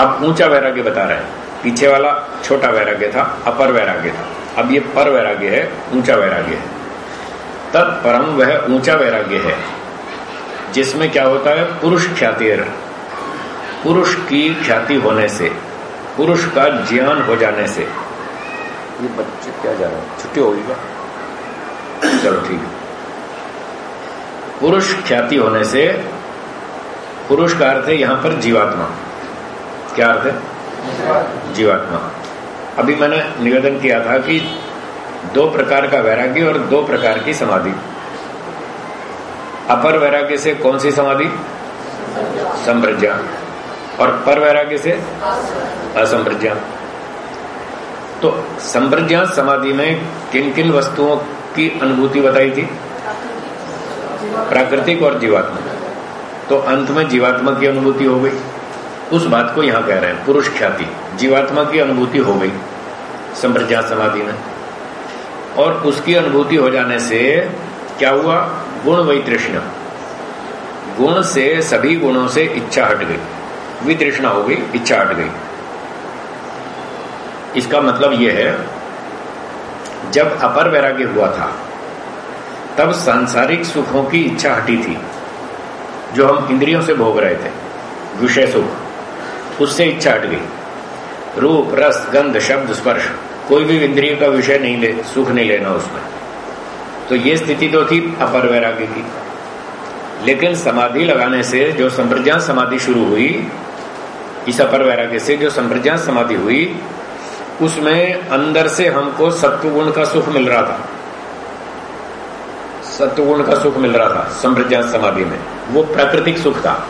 अब ऊँचा वैराग्य बता रहे हैं। पीछे वाला छोटा वैराग्य था, अपर वैराग्य था। अब ये पर वैराग्य है, ऊँचा वैराग्य है। तत्परम वह ऊँचा वैराग्य है, जिसमें क्या होता है? पुरुष ख्याति पुरुष की ख्याति होने से, पुरुष का ज्ञान हो जाने से। ये बच्चे क्या जा रहे हैं? छुट्टी होगी क्या? चलो ठीक है। पुरुष ख्याति होने से, पुरुष का अर्थ है यहाँ पर जीवात्मा। क्या अर्थ है? जीवात्मा अभी मैंने निवेदन किया था कि दो प्रकार का वैराग्य और दो प्रकार की समाधि। अपर वैराग्य से कौन सी समाधि? संप्रज्ञा। और पर वैराग्य से? असंप्रज्ञा। तो संप्रज्ञा समाधि में किन किन वस्तुओं की अनुभूति बताई थी? प्राकृतिक और जीवात्मा। तो अंत में जीवात्मा की अनुभूति हो गई। उस बात को यहाँ कह रहे हैं, पुरुष ख्याति। जीवात्मा की अनुभूति हो गई संप्रज्ञा समाधि में। और उसकी अनुभूति हो जाने से क्या हुआ? गुण वही तृष्णा। गुण से, सभी गुणों से इच्छा हट गई। वितृष्णा हो गई, इच्छा हट गई। इसका मतलब यह है, जब अपर वैराग्य हुआ था, तब सांसारिक सुखों की इच्छा हटी थी, जो हम इंद्रियों से भोग रहे थे, विषय सुख। उससे इच्छा हट गई। रूप, रस, गंध, शब्द, स्पर्श, कोई भी इंद्रिय का विषय नहीं ले, सुख नहीं लेना उसमें। तो ये स्थिति तो थी अपर वैराग्य की। लेकिन समाधि लगाने से जो संप्रज्ञा समाधि शुरू हुई, इस अपर वैराग्य से जो संप्रज्ञा समाधि हुई, उसमें अंदर से हमको सत्वगुण का सुख मिल रहा था। सत्वगुण का सुख मिल रहा था संप्रज्ञा समाधि में। वो प्राकृतिक सुख था।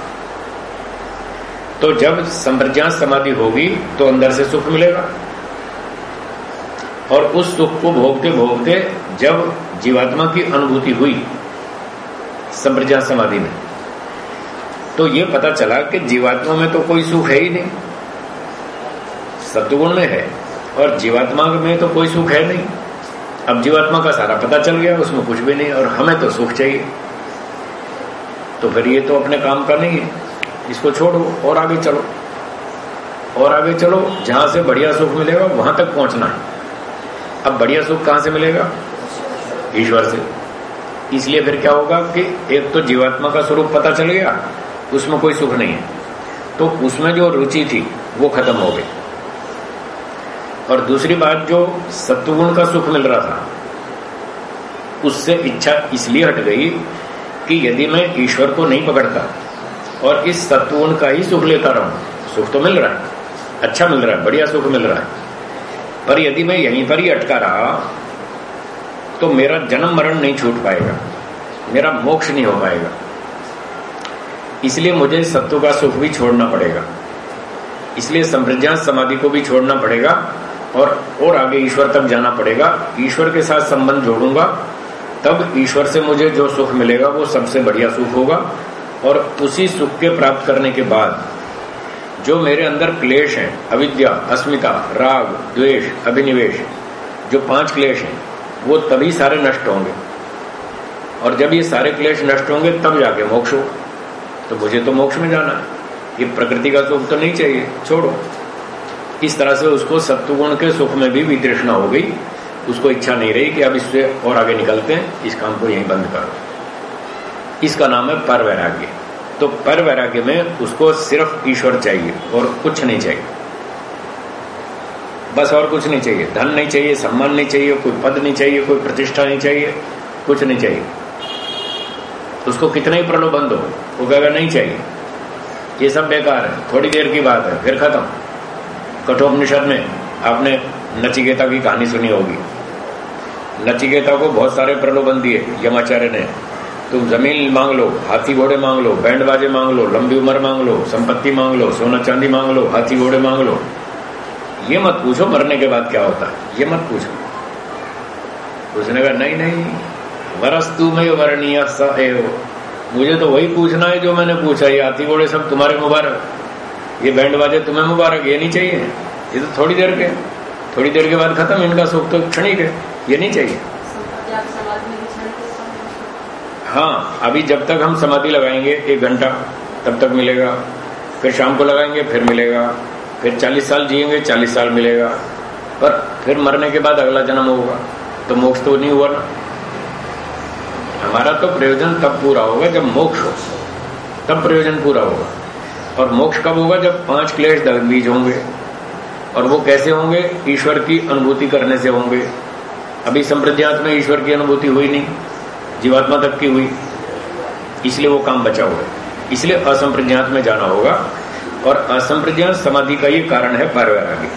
तो जब संप्रज्ञा समाधि होगी तो अंदर से सुख मिलेगा। और उस सुख को भोगते भोगते, जब जीवात्मा की अनुभूति हुई संप्रज्ञा समाधि में तो ये पता चला कि जीवात्मा में तो कोई सुख है ही नहीं। सत्वगुण में है, और जीवात्मा में तो कोई सुख है नहीं। अब जीवात्मा का सारा पता चल गया, उसमें कुछ भी नहीं, और हमें तो सुख चाहिए। तो फिर ये तो अपने काम का नहीं है। इसको छोड़ो और आगे चलो। और आगे चलो, जहाँ से बढ़िया सुख मिलेगा, वहाँ तक पहुँचना है। अब बढ़िया सुख कहाँ से मिलेगा? ईश्वर से। इसलिए फिर क्या होगा कि एक तो जीवात्मा का स्वरूप पता चल गया, उसमें कोई सुख नहीं है। तो उसमें जो रुचि थी, वो खत्म हो गई। और दूसरी बात, जो सत्वगुण का सुख मिल रहा था, उससे इच्छा इसलिए हट गई कि यदि मैं ईश्वर को नहीं पकड़ता और इस सत्वगुण का ही सुख लेता रहूँ। सुख तो मिल रहा है। अच्छा मिल रहा है, बढ़िया सुख मिल रहा है। पर यदि मैं यहीं पर ही अटका रहा तो मेरा जन्म मरण नहीं छूट पाएगा। मेरा मोक्ष नहीं हो पाएगा। इसलिए मुझे सत्व का सुख भी छोड़ना पड़ेगा। इसलिए संप्रज्ञा समाधि को भी छोड़ना पड़ेगा और और आगे ईश्वर तक जाना पड़ेगा। ईश्वर के साथ संबंध जोड़ूँगा, तब ईश्वर से मुझे जो सुख मिलेगा वो सबसे बढ़िया सुख होगा। और उसी सुख के प्राप्त करने के बाद, जो मेरे अंदर क्लेश हैं, अविद्या, अस्मिता, राग, द्वेष, अभिनिवेश, जो पाँच क्लेश हैं, वो तभी सारे नष्ट होंगे। और जब ये सारे क्लेश नष्ट होंगे, तब जाके मोक्ष हो। तो मुझे तो मोक्ष में जाना ये प्रकृति का सुख तो नहीं चाहिए, छोड़ो। इस तरह से उसको सत्वगुण के सुख में भी वितृष्णा हो गई। उसको इच्छा नहीं रही कि अब इससे और आगे निकलते हैं। इस काम को यहीं बंद करो। इसका नाम है पर वैराग्य तो पर वैराग्य में उसको सिर्फ़ ईश्वर चाहिए और कुछ नहीं चाहिए। बस और कुछ नहीं चाहिए। धन नहीं चाहिए, सम्मान नहीं चाहिए, कोई पद नहीं चाहिए, कोई प्रतिष्ठा नहीं चाहिए, कुछ नहीं चाहिए। उसको कितना ही प्रलोभन दो वो कहेगा, नहीं चाहिए। ये सब बेकार है। थोड़ी देर की बात है, फिर खत्म। कठोपनिषद में आपने नचिकेता की कहानी सुनी होगी। नचिकेता को बहुत सारे प्रलोभन दिए, यमाचार्य ने। तुम ज़मीन मांग लो, हाथी घोड़े मांग लो बैंड बाजे मांग लो, लंबी उम्र मांग लो, संपत्ति मांग लो, सोना चांदी मांग लो, हाथी घोड़े मांग लो। ये मत पूछो मरने के बाद क्या होता है। ये मत पूछो। उसने कहा नहीं नहीं, वरस्तु में वर्णीय मुझे तो वही पूछना है जो मैंने पूछा। ये हाथी घोड़े सब तुम्हारे मुबारक। ये बैंड बाजे तुम्हें मुबारक, ये नहीं चाहिए। ये तो थोड़ी देर के, थोड़ी देर के बाद खत्म, इनका सुख तो क्षणिक है। ये नहीं चाहिए। हाँ अभी जब तक हम समाधि लगाएँगे, एक घंटा, तब तक मिलेगा। फिर शाम को लगाएँगे, फिर मिलेगा। फिर चालीस साल जिएँगे, चालीस साल मिलेगा। पर फिर मरने के बाद अगला जन्म होगा। तो मोक्ष तो नहीं हुआ ना। हमारा तो प्रयोजन तब पूरा होगा जब मोक्ष हो। तब प्रयोजन पूरा होगा। और मोक्ष कब होगा जब पाँच क्लेश बीज होंगे। और वो कैसे होंगे? ईश्वर की अनुभूति करने से होंगे। अभी संप्रज्ञात में ईश्वर की अनुभूति हुई नहीं। जीवात्मा तक की हुई। इसलिए वो काम बचा हुआ है। इसलिए असंप्रज्ञात में जाना होगा और असंप्रज्ञात समाधि का ये कारण है पारवैरागी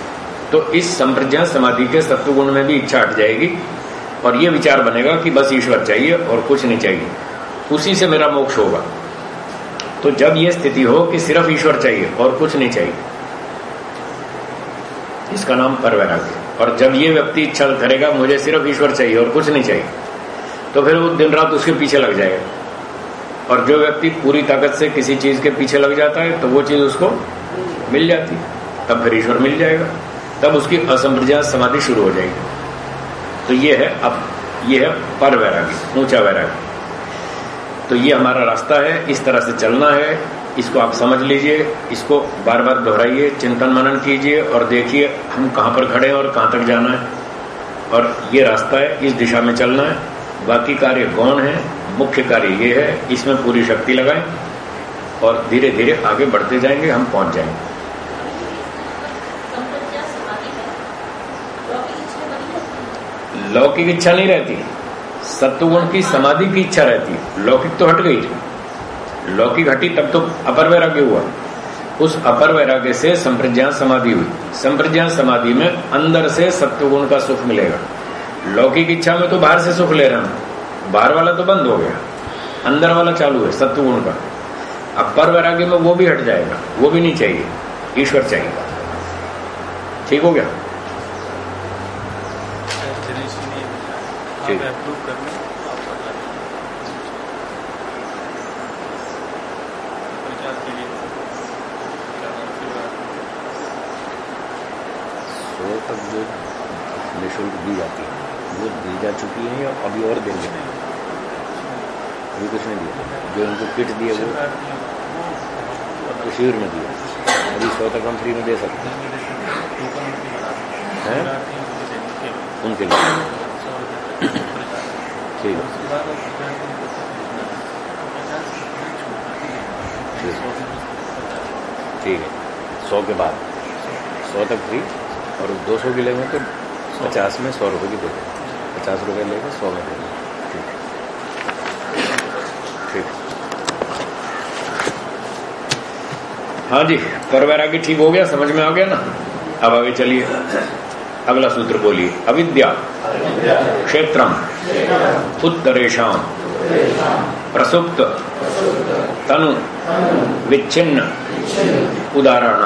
तो इस संप्रज्ञात समाधि के सत्वगुण में भी इच्छा हट जाएगी और ये विचार बनेगा कि बस ईश्वर चाहिए और कुछ नहीं चाहिए। उसी से मेरा मोक्ष होगा। तो जब ये स्थिति हो कि सिर्फ़ ईश्वर चाहिए और कुछ नहीं चाहिए, इसका नाम परवैराग्य और जब ये व्यक्ति इच्छा करेगा, मुझे सिर्फ़ ईश्वर चाहिए और कुछ नहीं चाहिए तो फिर वो दिन रात उसके पीछे लग जाएगा। और जो व्यक्ति पूरी ताकत से किसी चीज़ के पीछे लग जाता है तो वो चीज़ उसको मिल जाती तब फिर ईश्वर मिल जाएगा। तब उसकी असंप्रजा समाधि शुरू हो जाएगी। तो ये है, अब ये है पर वैरागी ऊँचा वैरागी तो ये हमारा रास्ता है, इस तरह से चलना है। इसको आप समझ लीजिए, इसको बार बार दोहराइए, चिंतन मनन कीजिए और देखिए हम कहाँ पर खड़े हैं और कहाँ तक जाना है। और ये रास्ता है, इस दिशा में चलना है। बाकी कार्य गौण है, मुख्य कार्य ये है, इसमें पूरी शक्ति लगाएँ और धीरे धीरे आगे बढ़ते जाएँगे, हम पहुँच जाएँगे। लौकिक इच्छा नहीं रहती, सत्वगुण की समाधि की इच्छा रहती है, लौकिक तो हट गई। लौकिक हटी तब तो अपर वैराग्य हुआ। उस अपर वैराग्य से संप्रज्ञान समाधि हुई। संप्रज्ञान समाधि में अंदर से सत्वगुण का सुख मिलेगा। लौकिक इच्छा में तो बाहर से सुख ले रहा हूँ। बाहर वाला तो बंद हो गया। अंदर वाला चालू है सत्वगुण का। अब पर वैराग्य में वो भी हट जाएगा वो भी नहीं चाहिए ईश्वर चाहिए। ठीक हो गया? ठीक। तक जो निःशुल्क दी जाती है। वो दी जा चुकी है या अभी और देंगे अभी कुछ नहीं दिया। जो उनको किट दिए वो शिविर में दिया अभी सौ तक हम फ्री में दे सकते हैं। उनके लिए। ठीक है। ठीक है। सौ के बाद। सौ तक फ्री और दो सौ की लेंगे तो पचास में सौ रुपये की दे देंगे। पचास रुपये लेंगे, सौ में देंगे। ठीक ठीक हाँ। जी पर वैरागी ठीक हो गया, समझ में आ गया ना? अब आगे चलिए। अगला सूत्र बोलिए। अविद्या, क्षेत्रम उत्तरेशम प्रसुप्त, तनु, विच्छिन्न, उदाहरण।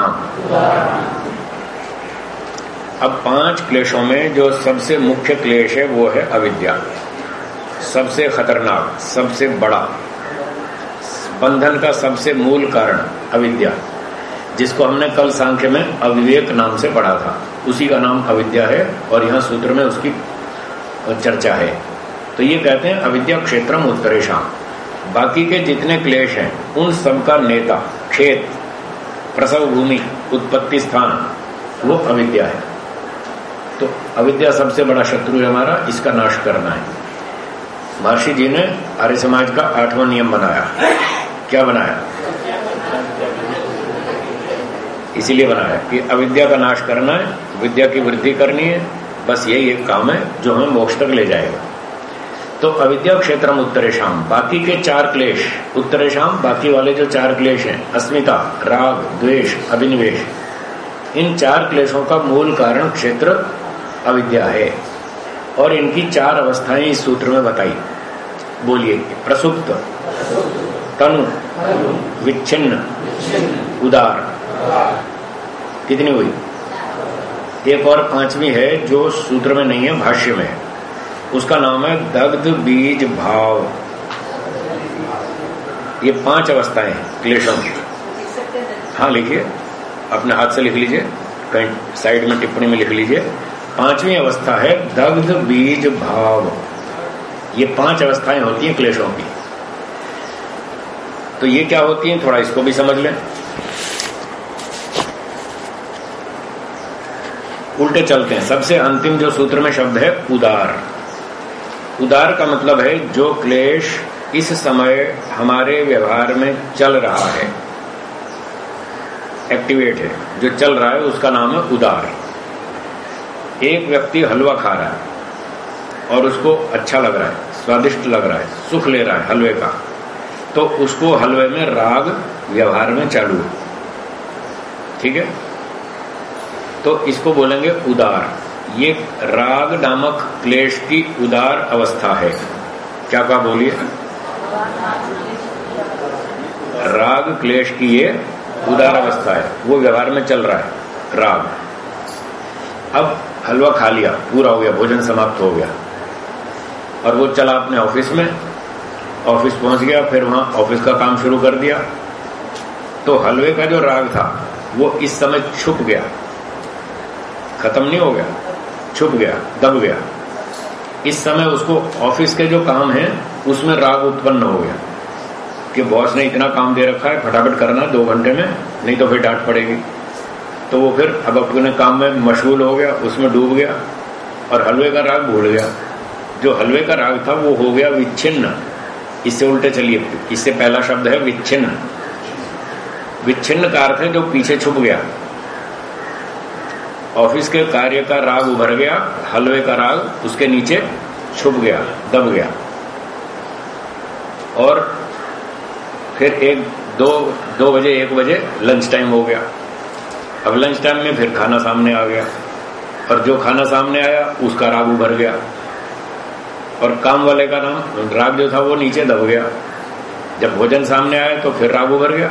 अब पाँच क्लेशों में जो सबसे मुख्य क्लेश है, वो है अविद्या। सबसे खतरनाक, सबसे बड़ा, बंधन का सबसे मूल कारण अविद्या, जिसको हमने कल सांख्य में अविवेक नाम से पढ़ा था। उसी का नाम अविद्या है, और यहाँ सूत्र में उसकी चर्चा है। तो ये कहते हैं, अविद्या क्षेत्रम उत्तरेशा बाकी के जितने क्लेश हैं, उन सबका नेता, खेत प्रसव भूमि उत्पत्ति स्थान, वो अविद्या है। तो अविद्या सबसे बड़ा शत्रु है हमारा, इसका नाश करना है। महर्षि जी ने आर्य समाज का आठवां नियम बनाया। क्या बनाया? इसीलिए बनाया कि अविद्या का नाश करना है, विद्या की वृद्धि करनी है, बस यही एक काम है, जो हमें मोक्ष तक ले जाएगा। तो अविद्या क्षेत्र उत्तरेशम बाकी के चार क्लेश उत्तरेशम बाकी वाले जो चार क्लेश हैं, अस्मिता, राग, द्वेष, अभिनिवेश, इन चार क्लेशों का मूल कारण क्षेत्र अविद्या है। और इनकी चार अवस्थाएँ इस सूत्र में बताई। बोलिए, प्रसुप्त, तनु, विच्छिन्न, उदार। कितनी हुई? एक और पांचवी है, जो सूत्र में नहीं है, भाष्य में है। उसका नाम है दग्ध बीज भाव। ये पाँच अवस्थाएँ हैं, क्लेशों की। हाँ लिखिए। अपने हाथ से लिख लीजिए। कहीं साइड में टिप्पणी में लिख लीजिए। पांचवी अवस्था है दग्ध बीज भाव। ये पाँच अवस्थाएँ होती हैं क्लेशों की। तो ये क्या होती हैं? थोड़ा इसको भी समझ लें। उल्टे चलते हैं। सबसे अंतिम जो सूत्र में शब्द है, उदार। उदार का मतलब है जो क्लेश इस समय हमारे व्यवहार में चल रहा है। एक्टिवेट है। जो चल रहा है, उसका नाम है उदार। एक व्यक्ति हलवा खा रहा है और उसको अच्छा लग रहा है, स्वादिष्ट लग रहा है, सुख ले रहा है हलवे का तो उसको हलवे में राग व्यवहार में चालू है। ठीक है? तो इसको बोलेंगे उदार। ये राग नामक क्लेश की उदार अवस्था है। क्या कहा बोलिए? राग क्लेश की ये उदार अवस्था है। वो व्यवहार में चल रहा है, राग। अब हलवा खा लिया, पूरा हो गया, भोजन समाप्त हो गया। और वो चला अपने ऑफ़िस में। ऑफ़िस पहुँच गया, फिर वहाँ ऑफ़िस का काम शुरू कर दिया। तो हलवे का जो राग था, वो इस समय छुप गया। खत्म नहीं हो गया, छुप गया, दब गया। इस समय उसको ऑफ़िस के जो काम है, उसमें राग उत्पन्न हो गया। कि बॉस ने इतना काम दे रखा है, फटाफट करना, दो घंटे में, नहीं तो फिर डांट पड़ेगी। तो वो फिर अब अपने काम में मशगूल हो गया, उसमें डूब गया और हलवे का राग भूल गया। जो हलवे का राग था वो हो गया विच्छिन्न। इससे उल्टे चलिए, इससे पहला शब्द है विच्छिन्न। विच्छिन्न का अर्थ है जो पीछे छुप गया। ऑफ़िस के कार्य का राग उभर गया, हलवे का राग उसके नीचे छुप गया, दब गया। और फिर एक, दो दो बजे, एक बजे लंच टाइम हो गया। अब लंच टाइम में फिर खाना सामने आ गया। और जो खाना सामने आया, उसका राग उभर गया। और काम वाले का नाम, राग जो था, वो नीचे दब गया। जब भोजन सामने आया तो फिर राग उभर गया।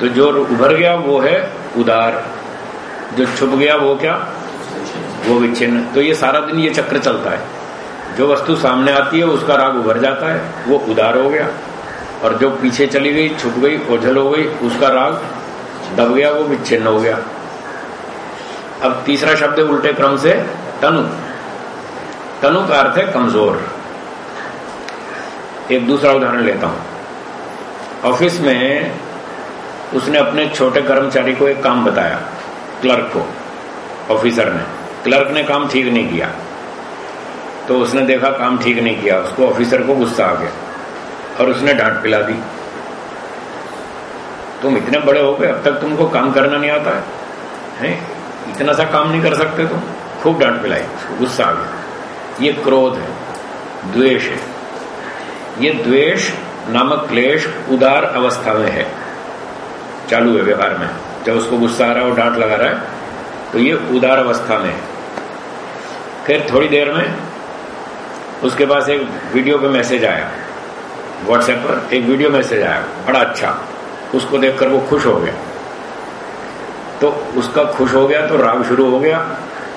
तो जो उभर गया, वो है उदार। जो छुप गया, वो क्या? वो विच्छिन्न। तो ये सारा दिन ये चक्र चलता है। जो वस्तु सामने आती है, उसका राग उभर जाता है। वो उदार हो गया। और जो पीछे चली गई, छुप गई, ओझल हो गई, उसका राग दब गया, वो विच्छिन्न हो गया। अब तीसरा शब्द उल्टे क्रम से, तनु। तनु का अर्थ है कमज़ोर। एक दूसरा उदाहरण लेता हूँ। ऑफ़िस में उसने अपने छोटे कर्मचारी को एक काम बताया, क्लर्क को, ऑफिसर ने। क्लर्क ने काम ठीक नहीं किया। तो उसने देखा काम ठीक नहीं किया, उसको ऑफिसर को गुस्सा आ गया और उसने डांट पिला दी। तुम इतने बड़े हो गए अब तक तुमको काम करना नहीं आता है, है? इतना सा काम नहीं कर सकते तुम। खूब डांट पिलाई। गुस्सा आ गया। ये क्रोध है द्वेष है। ये द्वेष नामक क्लेश उदार अवस्था में है। चालू है व्यवहार में। जब उसको गुस्सा आ रहा है और डांट लगा रहा है तो ये उदार अवस्था में है। फिर थोड़ी देर में उसके पास एक वीडियो पे मैसेज आया। व्हाट्सएप पर एक वीडियो मैसेज आया। बड़ा अच्छा। उसको देखकर वो खुश हो गया। तो उसका खुश हो गया तो राग शुरू हो गया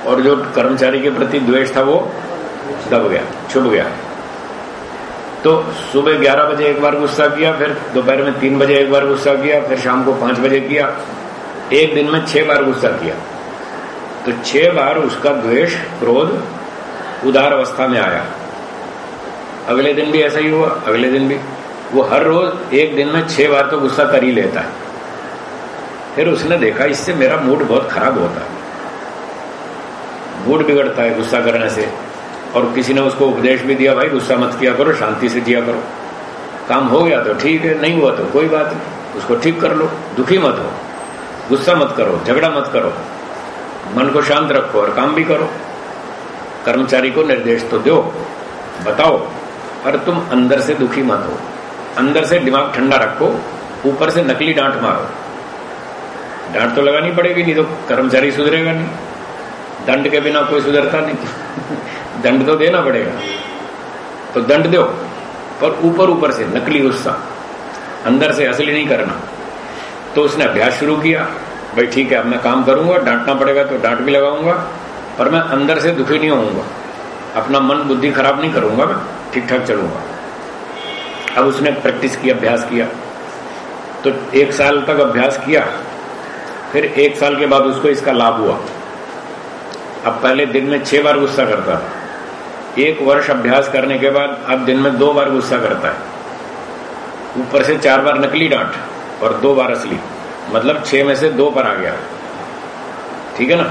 और जो कर्मचारी के प्रति द्वेष था वो दब गया, छुप गया। तो सुबह 11 बजे एक बार गुस्सा किया, फिर दोपहर में तीन बजे एक बार गुस्सा किया, फिर शाम को पाँच बजे किया, एक दिन में छह बार गुस्सा किया। तो छह बार उसका द्वेष, क्रोध उदार अवस्था में आया। अगले दिन भी ऐसा ही हुआ, अगले दिन भी। वो हर रोज एक दिन में छह बार तो गुस्सा कर ही लेता है। फिर उसने देखा, इससे मेरा मूड बहुत खराब होता है। मूड बिगड़ता है गुस्सा करने से। और किसी ने उसको उपदेश भी दिया, भाई, गुस्सा मत किया करो, शांति से जिया करो। काम हो गया तो ठीक है, नहीं हुआ तो कोई बात नहीं। उसको ठीक कर लो, दुखी मत हो। गुस्सा मत करो, झगड़ा मत करो। मन को शांत रखो और काम भी करो। कर्मचारी को निर्देश तो दो, बताओ, पर तुम अंदर से दुखी मत हो। अंदर से दिमाग ठंडा रखो, ऊपर से नकली डांट मारो। डांट तो लगानी पड़ेगी, नहीं तो कर्मचारी सुधरेगा नहीं। दंड के बिना कोई सुधरता नहीं। दंड तो देना पड़ेगा। तो दंड दो, पर ऊपर ऊपर से नकली गुस्सा। अंदर से असली नहीं करना। तो उसने अभ्यास शुरू किया, भाई ठीक है, अब मैं काम करूँगा, डांटना पड़ेगा तो डांट भी लगाऊँगा, पर मैं अंदर से दुखी नहीं होऊँगा। अपना मन बुद्धि खराब नहीं करूँगा मैं ठीक ठाक चलूँगा। अब उसने प्रैक्टिस किया, अभ्यास किया। तो एक साल तक अभ्यास किया, फिर एक साल के बाद उसको इसका लाभ हुआ। अब पहले दिन में छह बार गुस्सा करता था एक वर्ष अभ्यास करने के बाद अब दिन में दो बार गुस्सा करता है। ऊपर से चार बार नकली डांट और दो बार असली। मतलब छह में से दो पर आ गया। ठीक है ना?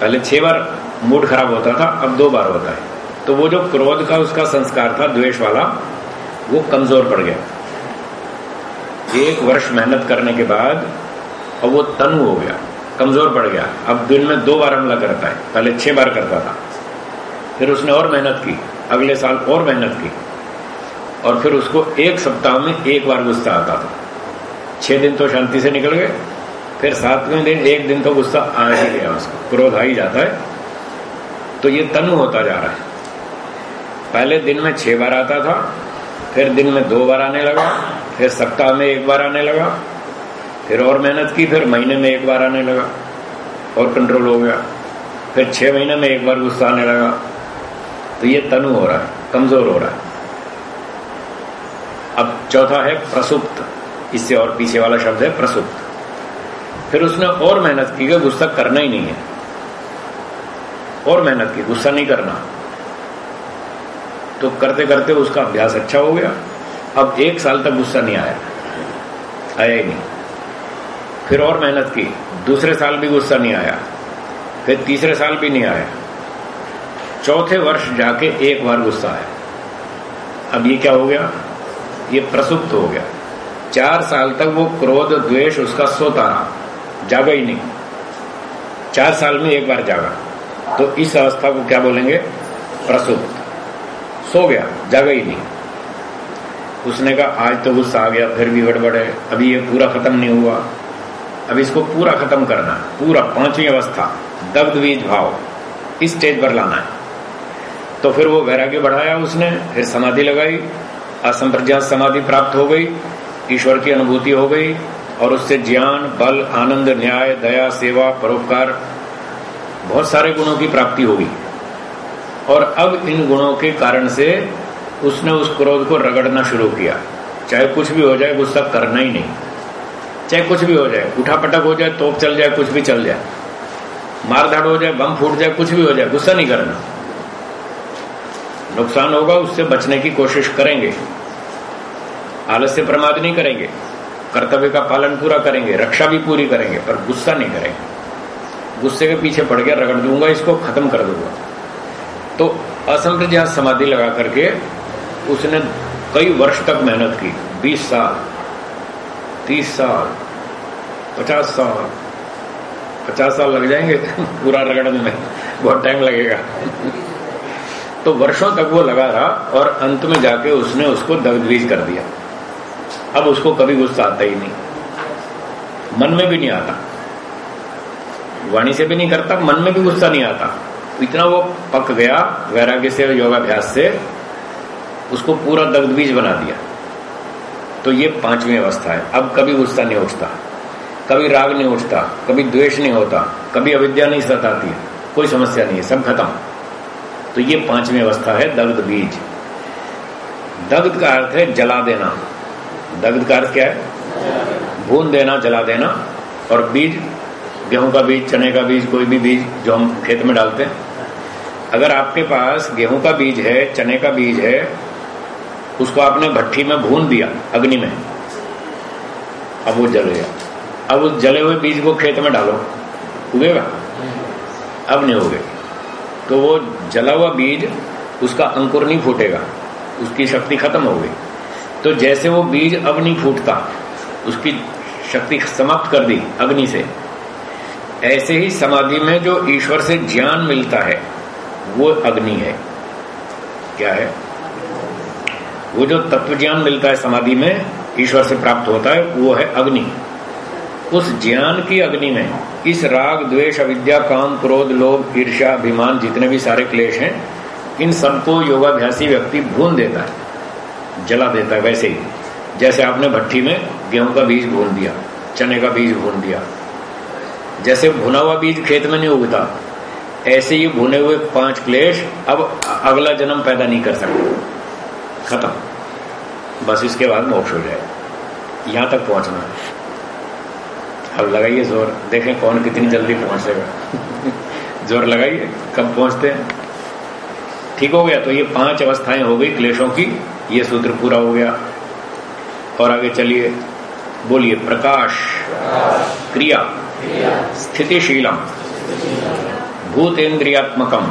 पहले छह बार मूड खराब होता था, अब दो बार होता है। तो वो जो क्रोध का उसका संस्कार था, द्वेष वाला वो कमज़ोर पड़ गया। एक वर्ष मेहनत करने के बाद अब वो तनु हो गया, कमज़ोर पड़ गया। अब दिन में दो बार हमला करता है, पहले छह बार करता था। फिर उसने और मेहनत की, अगले साल और मेहनत की। और फिर उसको एक सप्ताह में एक बार गुस्सा आता था। छह दिन तो शांति से निकल गए, फिर सातवें दिन, एक दिन तो गुस्सा आ ही गया उसको, क्रोध आ ही जाता है। तो ये तनु होता जा रहा है। पहले दिन में छह बार आता था फिर दिन में दो बार आने लगा, फिर सप्ताह में एक बार आने लगा, फिर और मेहनत की, फिर महीने में एक बार आने लगा, और कंट्रोल हो गया। फिर छह महीने में एक बार गुस्सा आने लगा। तो ये तनु हो रहा है, कमज़ोर हो रहा है। अब चौथा है प्रसुप्त। इससे और पीछे वाला शब्द है प्रसुप्त। फिर उसने और मेहनत की गुस्सा करना ही नहीं है। और मेहनत की, गुस्सा नहीं करना। तो करते करते उसका अभ्यास अच्छा हो गया। अब एक साल तक गुस्सा नहीं आया। आया ही नहीं। फिर और मेहनत की। दूसरे साल भी गुस्सा नहीं आया। फिर तीसरे साल भी नहीं आया। चौथे वर्ष जाके एक बार गुस्सा आया। अब ये क्या हो गया? ये प्रसुप्त हो गया। चार साल तक वो क्रोध, द्वेष, उसका सोता रहा जागा ही नहीं। चार साल में एक बार जागा। तो इस अवस्था को क्या बोलेंगे? प्रसुप्त। सो गया, जागा ही नहीं। उसने कहा, आज तो गुस्सा आ गया, फिर भी गड़बड़ है, अभी ये पूरा खत्म नहीं हुआ। अब इसको पूरा खत्म करना है, पूरा पांचवी अवस्था, दग्ध बीज भाव, इस स्टेज पर लाना है। तो फिर वो वैराग्य बढ़ाया उसने, फिर समाधि लगाई असंप्रज्ञात समाधि प्राप्त हो गई, ईश्वर की अनुभूति हो गई, और उससे ज्ञान, बल, आनंद, न्याय, दया, सेवा, परोपकार, बहुत सारे गुणों की प्राप्ति होगी और अब इन गुणों के कारण से उसने उस क्रोध को रगड़ना शुरू किया। चाहे कुछ भी हो जाए गुस्सा करना ही नहीं। चाहे कुछ भी हो जाए उठा पटक हो जाए, तोप चल जाए, कुछ भी चल जाए। मारधाड़ हो जाए, बम फूट जाए, कुछ भी हो जाए, गुस्सा नहीं करना। नुकसान होगा, उससे बचने की कोशिश करेंगे। आलस्य प्रमाद नहीं करेंगे। कर्तव्य का पालन पूरा करेंगे, रक्षा भी पूरी करेंगे, पर गुस्सा नहीं करेंगे। गुस्से के पीछे पड़ गया, रगड़ दूँगा, इसको खत्म कर दूँगा। तो असंप्रज्ञात समाधि लगा करके उसने कई वर्ष तक मेहनत की 20 साल 30 साल 50 साल 50 साल लग जाएँगे पूरा रगड़ने में, बहुत टाइम लगेगा। तो वर्षों तक वो लगा रहा और अंत में जाके उसने उसको दगदबीज कर दिया। अब उसको कभी गुस्सा आता ही नहीं। मन में भी नहीं आता। वाणी से भी नहीं करता, मन में भी गुस्सा नहीं आता। इतना वो पक गया, वैराग्य से योगाभ्यास से, उसको पूरा दग्ध बीज बना दिया। तो ये पांचवी अवस्था है। अब कभी गुस्सा नहीं उठता, कभी राग नहीं उठता, कभी द्वेष नहीं होता, कभी अविद्या नहीं सताती, कोई समस्या नहीं है, सब खत्म। तो ये पांचवी अवस्था है दग्ध बीज दग्ध का अर्थ है जला देना। दग्ध का अर्थ क्या है? भून देना, जला देना। और बीज, गेहूँ का बीज, चने का बीज, कोई भी बीज जो हम खेत में डालते हैं अगर आपके पास गेहूँ का बीज है, चने का बीज है, उसको आपने भट्टी में भून दिया, अग्नि में, अब वो जल। गया अब उस जले हुए बीज को खेत में डालो। उगेगा अब नहीं उगेगा तो वो जला हुआ बीज, उसका अंकुर नहीं फूटेगा। उसकी शक्ति खत्म हो गई। तो जैसे वो बीज अब नहीं फूटता, उसकी शक्ति समाप्त कर दी अग्नि से। ऐसे ही समाधि में जो ईश्वर से ज्ञान मिलता है वो अग्नि है। क्या है? वो जो तत्व ज्ञान मिलता है समाधि में, ईश्वर से प्राप्त होता है, वो है अग्नि। उस ज्ञान की अग्नि में, इस राग, द्वेष, अविद्या, काम, क्रोध, लोभ ईर्षा अभिमान, जितने भी सारे क्लेश हैं, इन सबको योगाभ्यासी व्यक्ति भून देता है, जला देता है वैसे ही। जैसे आपने भट्टी में गेहूँ का बीज भून दिया, चने का बीज भून दिया। जैसे भुना हुआ बीज खेत में नहीं उगता ऐसे ही भुने हुए पाँच क्लेश अब अगला जन्म पैदा नहीं कर सकते। खत्म। बस इसके बाद मोक्ष हो जाए। यहाँ तक पहुँचना। है अब लगाइए ज़ोर। देखें कौन कितनी जल्दी पहुंचेगा। ज़ोर लगाइए। कब पहुँचते हैं? ठीक हो गया। तो ये पाँच अवस्थाएँ हो गई क्लेशों की। ये सूत्र पूरा हो गया। और आगे चलिए। बोलिए प्रकाश। क्रिया। स्थितिशीलम। भूतेन्द्रियात्मकम।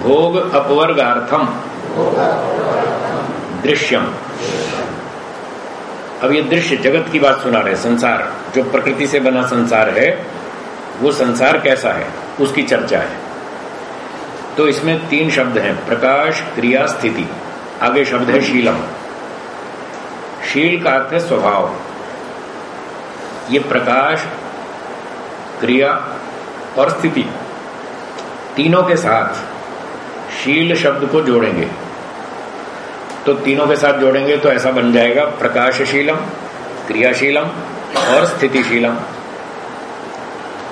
भोग अपवर्गार्थम। दृश्यम। अब ये दृश्य जगत की बात सुना रहे संसार। जो प्रकृति से बना संसार है, वो संसार कैसा है? उसकी चर्चा है। तो इसमें तीन शब्द हैं, प्रकाश, क्रिया, स्थिति। आगे शब्द है शीलम। शील का अर्थ है स्वभाव। ये प्रकाश, क्रिया और स्थिति तीनों के साथ शील शब्द को जोड़ेंगे। तो तीनों के साथ जोड़ेंगे तो ऐसा बन जाएगा प्रकाशशीलम, क्रियाशीलम और स्थितिशीलम।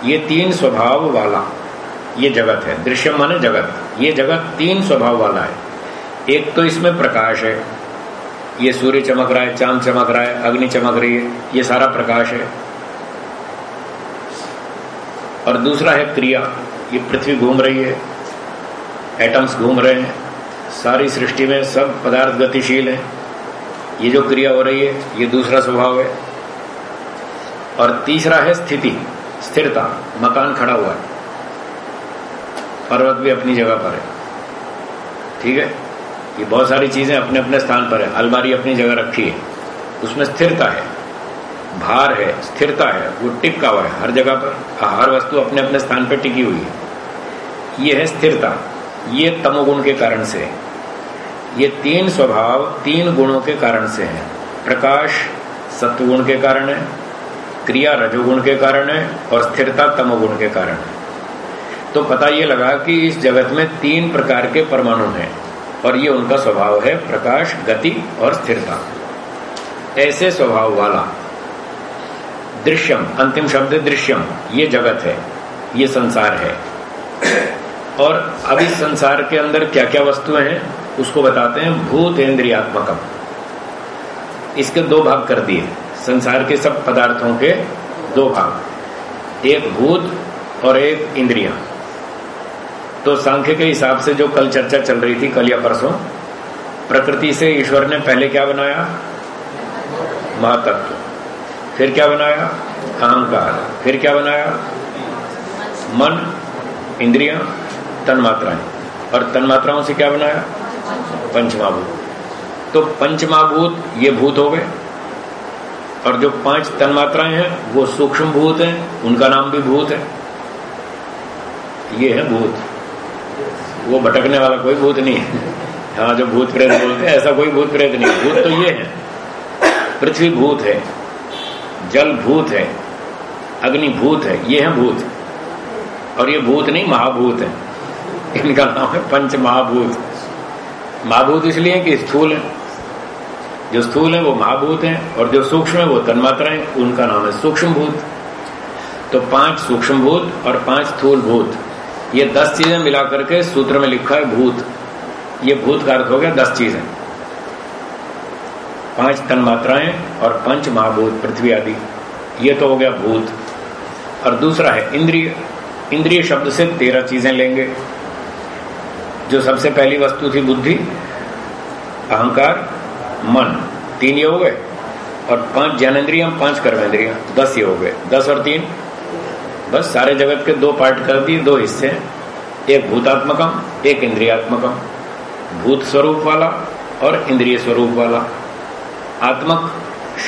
ये तीन स्वभाव वाला ये जगत है। दृश्य माने जगत। ये जगत तीन स्वभाव वाला है। एक तो इसमें प्रकाश है। ये सूर्य चमक रहा है, चाँद चमक रहा है, अग्नि चमक रही है। ये सारा प्रकाश है। और दूसरा है क्रिया। ये पृथ्वी घूम रही है, एटम्स घूम रहे हैं, सारी सृष्टि में सब पदार्थ गतिशील है। ये जो क्रिया हो रही है, ये दूसरा स्वभाव है। और तीसरा है स्थिति, स्थिरता, मकान खड़ा हुआ है। पर्वत भी अपनी जगह पर है। ठीक है? ये बहुत सारी चीज़ें अपने अपने स्थान पर है। अलमारी अपनी जगह रखी है। उसमें स्थिरता है। भार है, स्थिरता है, वो टिका हुआ है, हर जगह पर, हर वस्तु अपने अपने स्थान पर टिकी हुई है। ये है स्थिरता, ये तमोगुण के कारण से ये तीन स्वभाव, तीन गुणों के कारण से है। प्रकाश सत्वगुण के कारण है, क्रिया रजोगुण के कारण है, और स्थिरता तमोगुण के कारण है। तो पता ये लगा कि इस जगत में तीन प्रकार के परमाणु हैं, और ये उनका स्वभाव है प्रकाश, गति और स्थिरता। ऐसे स्वभाव वाला दृश्यम, अंतिम शब्द दृश्यम, ये जगत है, ये संसार है। और अब इस संसार के अंदर क्या क्या वस्तुएँ हैं, उसको बताते हैं भूत इंद्रियात्मकम इसके दो भाग कर दिए, संसार के सब पदार्थों के दो भाग, एक भूत और एक इंद्रिया। तो सांख्य के हिसाब से जो कल चर्चा चल रही थी कल या परसों, प्रकृति से ईश्वर ने पहले क्या बनाया? महातत्व। फिर क्या बनाया? अहंकार। फिर क्या बनाया? मन, इंद्रिया, तन्मात्राएँ। और तन्मात्राओं से क्या बनाया? पंचमाभूत तो पंचमाभूत ये भूत हो गए। और जो पाँच तन्मात्राएँ हैं, वो सूक्ष्म भूत हैं, उनका नाम भी भूत है। ये है भूत। वो भटकने वाला कोई भूत नहीं है। हाँ जो भूत प्रेत बोलते हैं, ऐसा कोई भूत प्रेत नहीं भूत तो ये है। पृथ्वी भूत है। जल भूत है अग्नि भूत है, ये है भूत। और ये भूत नहीं, महाभूत है। इनका नाम है पंच महाभूत महाभूत इसलिए कि स्थूल है। जो स्थूल है, वो महाभूत है, और जो सूक्ष्म है, वो तन्मात्रा है। उनका नाम है सूक्ष्म भूत तो पाँच सूक्ष्म भूत और पाँच स्थूल भूत ये दस चीज़ें मिलाकर के सूत्र में लिखा है भूत। ये भूत का अर्थ हो गया दस चीज़ें। पाँच तन मात्राएँ और पंच महाभूत, पृथ्वी आदि। ये तो हो गया भूत। और दूसरा है, इंद्रिय इंद्रिय शब्द से तेरह चीज़ें लेंगे। जो सबसे पहली वस्तु थी बुद्धि, अहंकार, मन। तीन ये हो गए। और पाँच ज्ञानेन्द्रिय पाँच कर्मेंद्रिया। दस ये हो गए। दस और तीन? बस सारे जगत के दो पार्ट कर दिए, दो हिस्से। एक भूतात्मकम, एक इंद्रियात्मकम। भूत स्वरूप वाला और इंद्रिय स्वरूप वाला। आत्मक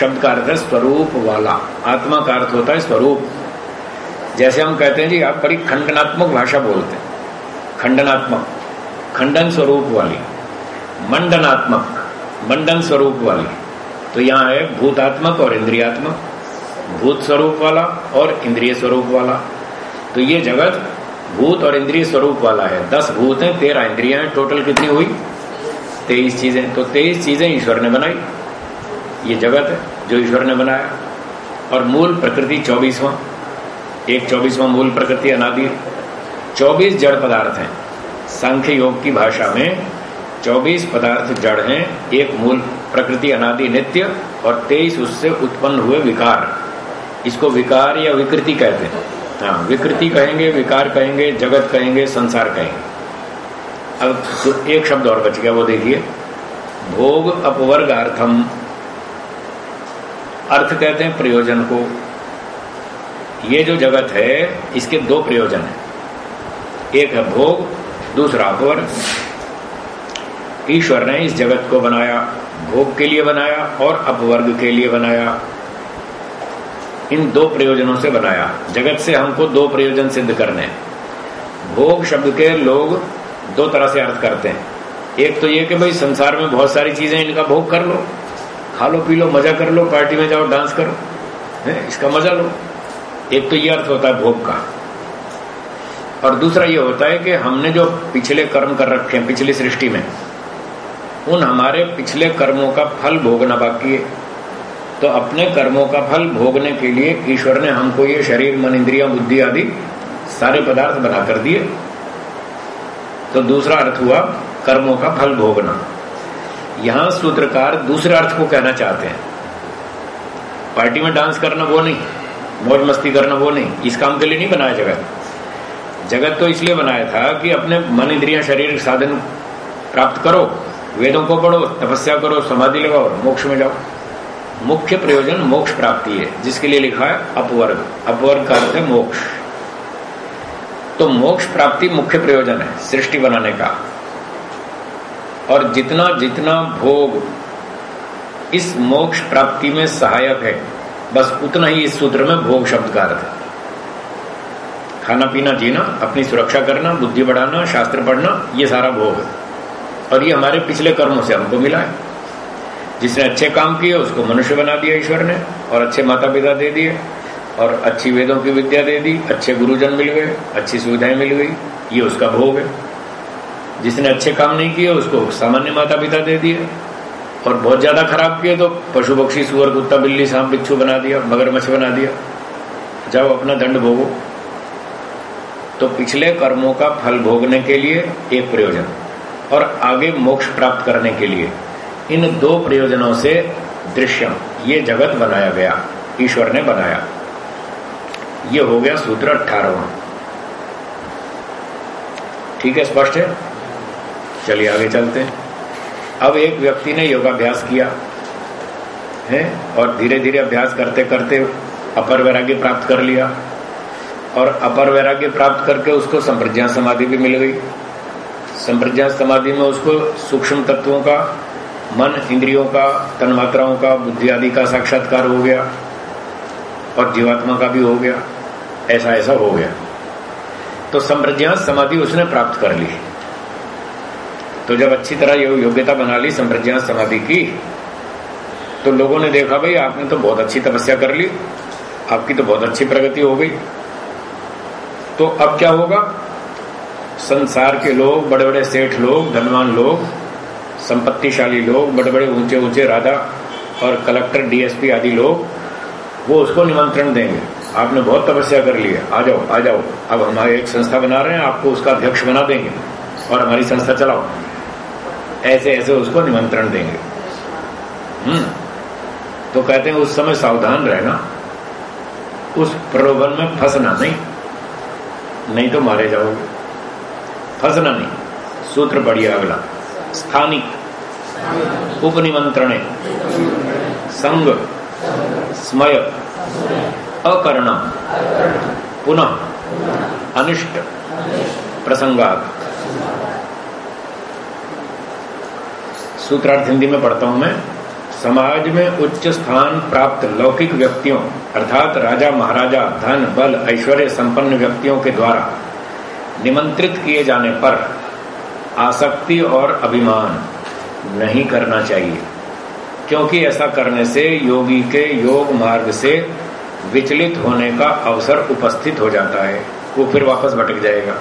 शब्द का अर्थ है स्वरूप वाला। आत्मा का अर्थ होता है स्वरूप। जैसे हम कहते हैं जी, आप बड़ी खंडनात्मक भाषा बोलते हैं। खंडनात्मक। खंडन स्वरूप वाली। मंडनात्मक। मंडन स्वरूप वाली। तो यहाँ है भूतात्मक और इंद्रियात्मक। भूत स्वरूप वाला और इंद्रिय स्वरूप वाला। तो ये जगत भूत और इंद्रिय स्वरूप वाला है। दस भूत हैं, तेरह इंद्रिया हैं, टोटल कितनी हुई? तेईस चीज़ें। तो तेईस चीज़ें ईश्वर ने बनाई। ये जगत है, जो ईश्वर ने बनाया। और मूल प्रकृति चौबीसवां, एक चौबीसवां मूल प्रकृति अनादि चौबीस जड़ पदार्थ हैं। सांख्य योग की भाषा में चौबीस पदार्थ जड़ हैं, एक मूल प्रकृति अनादि नित्य और तेईस उससे उत्पन्न हुए विकार। इसको विकार या विकृति कहते हैं। हाँ विकृति कहेंगे, विकार कहेंगे, जगत कहेंगे, संसार कहेंगे। अब एक शब्द और बच गया, वो देखिए। भोग अपवर्ग अर्थम अर्थ कहते हैं प्रयोजन को। ये जो जगत है, इसके दो प्रयोजन है। एक है भोग, दूसरा अपवर्ग ईश्वर ने इस जगत को बनाया, भोग के लिए बनाया और अपवर्ग के लिए बनाया। इन दो प्रयोजनों से बनाया। जगत से हमको दो प्रयोजन सिद्ध करने भोग शब्द के लोग दो तरह से अर्थ करते हैं। एक तो ये कि भाई संसार में बहुत सारी चीज़ें इनका भोग कर लो। खा लो, पी लो, मज़ा कर लो, पार्टी में जाओ, डांस करो, है? इसका मज़ा लो। एक तो ये अर्थ होता है भोग का। और दूसरा ये होता है कि हमने जो पिछले कर्म कर रखे हैं, पिछली सृष्टि में, उन हमारे पिछले कर्मों का फल भोगना बाकी है। तो अपने कर्मों का फल भोगने के लिए ईश्वर ने हमको ये शरीर, मन, इंद्रिया, बुद्धि आदि सारे पदार्थ बना कर दिए। तो दूसरा अर्थ हुआ कर्मों का फल भोगना। यहाँ सूत्रकार दूसरे अर्थ को कहना चाहते हैं। पार्टी में डांस करना वो नहीं, मौज मस्ती करना वो नहीं इस काम के लिए नहीं बनाया जगत? जगत तो इसलिए बनाया था कि अपने मन, इंद्रिया, शरीर साधन प्राप्त करो, वेदों को पढ़ो, तपस्या करो, समाधि लगाओ, मोक्ष में जाओ। मुख्य प्रयोजन मोक्ष प्राप्ति है, जिसके लिए लिखा है अपवर्ग। अपवर्ग का अर्थ है मोक्ष। तो मोक्ष प्राप्ति मुख्य प्रयोजन है, सृष्टि बनाने का। और जितना जितना भोग इस मोक्ष प्राप्ति में सहायक है, बस उतना ही इस सूत्र में भोग शब्द का अर्थ है। खाना पीना जीना, अपनी सुरक्षा करना, बुद्धि बढ़ाना, शास्त्र पढ़ना, ये सारा भोग है। और ये हमारे पिछले कर्मों से हमको मिला है। जिसने अच्छे काम किए, उसको मनुष्य बना दिया ईश्वर ने, और अच्छे माता पिता दे दिए, और अच्छी वेदों की विद्या दे दी, अच्छे गुरुजन मिल गए, अच्छी सुविधाएँ मिल गई, ये उसका भोग है। जिसने अच्छे काम नहीं किए, उसको सामान्य माता पिता दे दिए। और बहुत ज़्यादा खराब किए तो पशु पक्षी, सुअर, कुत्ता, बिल्ली, सांप, बिच्छू बना दिया, मगरमच्छ बना दिया। जाओ अपना दंड भोगो। तो पिछले कर्मों का फल भोगने के लिए एक प्रयोजन और आगे मोक्ष प्राप्त करने के लिए इन दो प्रयोजनों से दृश्यम, ये जगत बनाया गया, ईश्वर ने बनाया। ये हो गया सूत्र अठारहवा। ठीक है, स्पष्ट है? चलिए आगे चलते हैं। अब एक व्यक्ति ने योगाभ्यास किया, है, और धीरे धीरे अभ्यास करते करते अपर वैराग्य प्राप्त कर लिया, और अपर वैराग्य प्राप्त करके उसको संप्रज्ञा समाधि भी मिल गई। संप्रज्ञा समाधि में उसको सूक्ष्म तत्वों का, मन इंद्रियों का, तन्मात्राओं का, बुद्धि आदि का साक्षात्कार हो गया, और जीवात्मा का भी हो गया ऐसा ऐसा हो गया। तो संप्रज्ञा समाधि उसने प्राप्त कर ली। तो जब अच्छी तरह ये योग्यता बना ली, संप्रज्ञा समाधि की तो लोगों ने देखा, भाई, आपने तो बहुत अच्छी तपस्या कर ली। आपकी तो बहुत अच्छी प्रगति हो गई। तो अब क्या होगा? संसार के लोग बड़े बड़े सेठ लोग, धनवान लोग, संपत्तिशाली लोग बड़े बड़े ऊँचे ऊँचे राजा और कलेक्टर, डीएसपी आदि लोग, वो उसको निमंत्रण देंगे। आपने बहुत तपस्या कर ली है। आ जाओ आ जाओ। अब हमारे एक संस्था बना रहे हैं, आपको उसका अध्यक्ष बना देंगे और हमारी संस्था चलाओ। ऐसे ऐसे उसको निमंत्रण देंगे। हम्म। तो कहते हैं, उस समय सावधान रहना। उस प्रलोभन में फंसना नहीं। नहीं तो मारे जाओगे। फंसना नहीं। सूत्र बढ़िया अगला। स्थानिक। उपनिमंत्रणे। संग। स्मय। अकर्ण पुनः। अनिष्ट। प्रसंगात। सूत्रार्थ हिंदी में पढ़ता हूँ मैं, समाज में उच्च स्थान प्राप्त लौकिक व्यक्तियों, अर्थात राजा महाराजा, धन, बल, ऐश्वर्य संपन्न व्यक्तियों के द्वारा निमंत्रित किए जाने पर आसक्ति और अभिमान नहीं करना चाहिए। क्योंकि ऐसा करने से योगी के योग मार्ग से विचलित होने का अवसर उपस्थित हो जाता है, वो फिर वापस भटक जाएगा।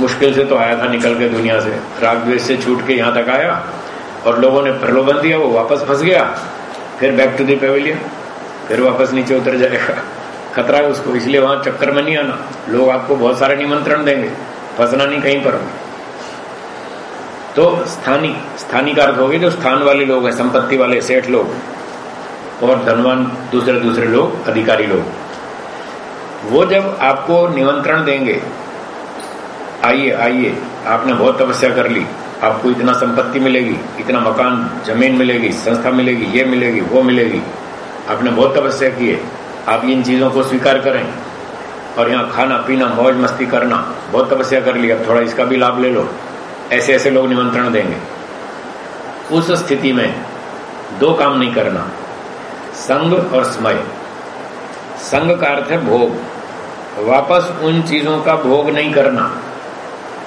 मुश्किल से तो आया था निकल के दुनिया से। राग द्वेष से छूट के यहाँ तक आया और लोगों ने प्रलोभन दिया, वो वापस फंस गया। फिर बैक टू दी पेविलियन फिर वापस नीचे उतर जाएगा। खतरा है उसको, इसलिए वहाँ चक्कर में नहीं आना। लोग आपको बहुत सारे निमंत्रण देंगे, फंसना नहीं कहीं पर। तो स्थानीय स्थानीय का अर्थ हो गया, जो स्थान वाले लोग हैं, संपत्ति वाले सेठ लोग और धनवान दूसरे दूसरे लोग, अधिकारी लोग। वो जब आपको निमंत्रण देंगे आइए आइए। आपने बहुत तपस्या कर ली। आपको इतना संपत्ति मिलेगी, इतना मकान, ज़मीन मिलेगी, संस्था मिलेगी, ये मिलेगी, वो मिलेगी। आपने बहुत तपस्या की है। आप इन चीज़ों को स्वीकार करें। और यहाँ खाना, पीना, मौज, मस्ती करना, बहुत तपस्या कर ली। अब थोड़ा इसका भी लाभ ले लो। ऐसे ऐसे लोग निमंत्रण देंगे। उस स्थिति में दो काम नहीं करना। संग और समय। संग का अर्थ है भोग। वापस उन चीज़ों का भोग नहीं करना।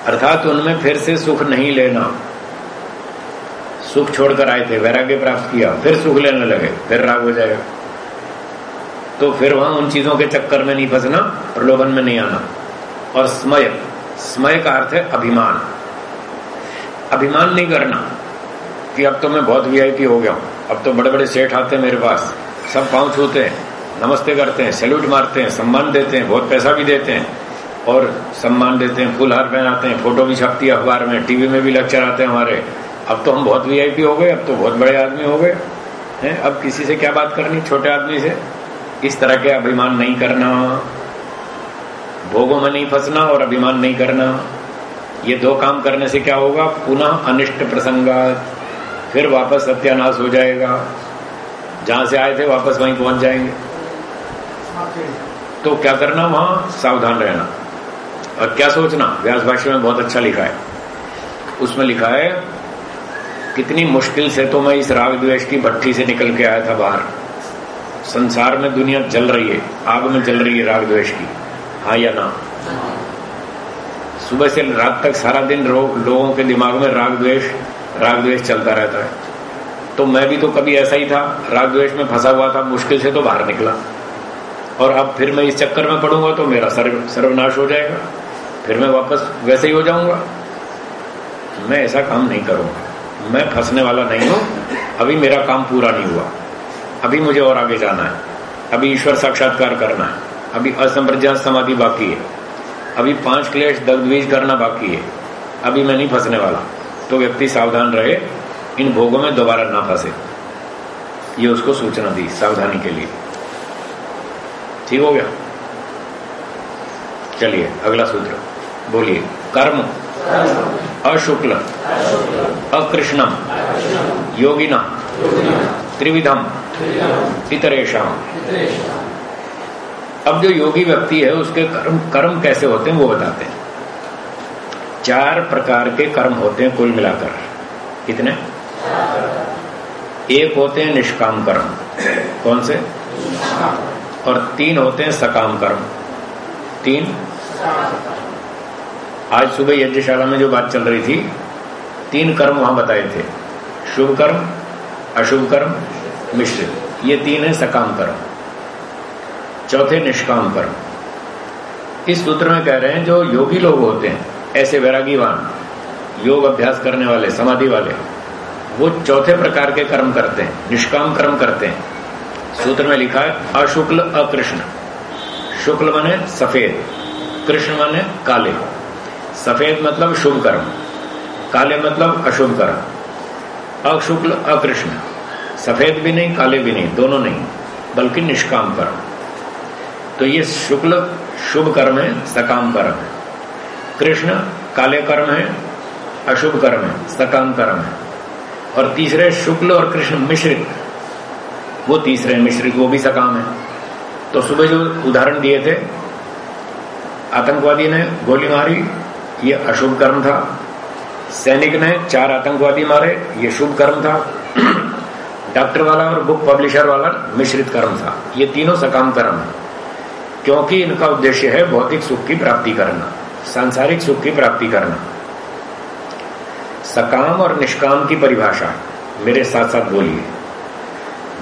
अर्थात उनमें फिर से सुख नहीं लेना। सुख छोड़कर आए थे, वैराग्य प्राप्त किया, फिर सुख लेने लगे, फिर राग हो जाएगा। तो फिर वहाँ उन चीज़ों के चक्कर में नहीं फंसना, प्रलोभन में नहीं आना। और स्मय, समय का अर्थ है अभिमान। अभिमान नहीं करना कि अब तो मैं बहुत वीआईपी हो गया हूँ, अब तो बड़े बड़े सेठ आते हैं मेरे पास, सब पाँव छूते हैं, नमस्ते करते हैं, सैल्यूट मारते हैं, सम्मान देते हैं, बहुत पैसा भी देते हैं। और सम्मान देते हैं फूल हार पहनाते हैं फ़ोटो भी छपती है अखबार में टीवी में भी लेक्चर आते हैं हमारे। अब तो हम बहुत वीआईपी हो गए अब तो बहुत बड़े आदमी हो गए हैं। अब किसी से क्या बात करनी छोटे आदमी से? इस तरह के अभिमान नहीं करना। भोगों में नहीं फंसना और अभिमान नहीं करना। ये दो काम करने से क्या होगा? पुनः अनिष्ट प्रसंगा फिर वापस सत्यानाश हो जाएगा। जहाँ से आए थे वापस वहीं पहुँच जाएँगे। तो क्या करना वहाँ? सावधान रहना। और क्या सोचना? व्यास भाष्य में बहुत अच्छा लिखा है। उसमें लिखा है, कितनी मुश्किल से तो मैं इस राग द्वेष की भट्टी से निकल के आया था बाहर। संसार में दुनिया जल रही है, आग में जल रही है राग द्वेष की। हाँ या ना? सुबह से रात तक सारा दिन लोगों के दिमाग में राग द्वेष राग द्वेष चलता रहता है। तो मैं भी तो कभी ऐसा ही था राग द्वेष में फंसा हुआ था, मुश्किल से तो बाहर निकला। और अब फिर मैं इस चक्कर में पड़ूँगा तो मेरा सर्व, सर्वनाश हो जाएगा। फिर मैं वापस वैसे ही हो जाऊँगा। मैं ऐसा काम नहीं करूँगा। मैं फंसने वाला नहीं हूँ। अभी मेरा काम पूरा नहीं हुआ। अभी मुझे और आगे जाना है। अभी ईश्वर साक्षात्कार करना है। अभी असंप्रज्ञात समाधि बाकी है। अभी पाँच क्लेश दग्धबीज करना बाकी है। अभी मैं नहीं फंसने वाला। तो व्यक्ति सावधान रहे। इन भोगों में दोबारा ना फंसे। ये उसको सूचना दी सावधानी के लिए। ठीक हो गया। चलिए, अगला सूत्र। बोलिए, कर्म। अशुक्ल। अकृष्णम। योगिना। त्रिविधम। इतरेशम अब जो योगी व्यक्ति है, उसके कर्म कर्म कैसे होते हैं वो बताते हैं। चार प्रकार के कर्म होते हैं कुल मिलाकर। कितने? एक होते हैं निष्काम कर्म। कौन से? और तीन होते हैं सकाम कर्म। तीन? आज सुबह यज्ञशाला में जो बात चल रही थी, तीन कर्म वहाँ बताए थे। शुभ कर्म, अशुभ कर्म मिश्रित ये तीन है सकाम कर्म। चौथे निष्काम कर्म। इस सूत्र में कह रहे हैं, जो योगी लोग होते हैं, ऐसे वैरागीवान योग अभ्यास करने वाले, समाधि वाले, वो चौथे प्रकार के कर्म करते हैं, निष्काम कर्म करते हैं। सूत्र में लिखा है, अशुक्ल अकृष्ण। शुक्ल माने सफ़ेद, कृष्ण माने काले। सफ़ेद मतलब शुभ कर्म काले मतलब अशुभ कर्म अशुक्ल अकृष्ण, सफ़ेद भी नहीं, काले भी नहीं, दोनों नहीं, बल्कि निष्काम कर्म। तो ये शुक्ल शुभ कर्म है, सकाम कर्म है। कृष्ण काले कर्म है अशुभ कर्म है, सकाम कर्म है। और तीसरे शुक्ल और कृष्ण मिश्रित वो तीसरे मिश्रित वो भी सकाम है। तो सुबह जो उदाहरण दिए थे, आतंकवादी ने गोली मारी, ये अशुभ कर्म था। सैनिक ने चार आतंकवादी मारे, ये शुभ कर्म था। डॉक्टर वाला और बुक पब्लिशर वाला मिश्रित कर्म था। ये तीनों सकाम कर्म है। क्योंकि इनका उद्देश्य है भौतिक सुख की प्राप्ति करना, सांसारिक सुख की प्राप्ति करना। सकाम और निष्काम की परिभाषा, मेरे साथ साथ बोलिए।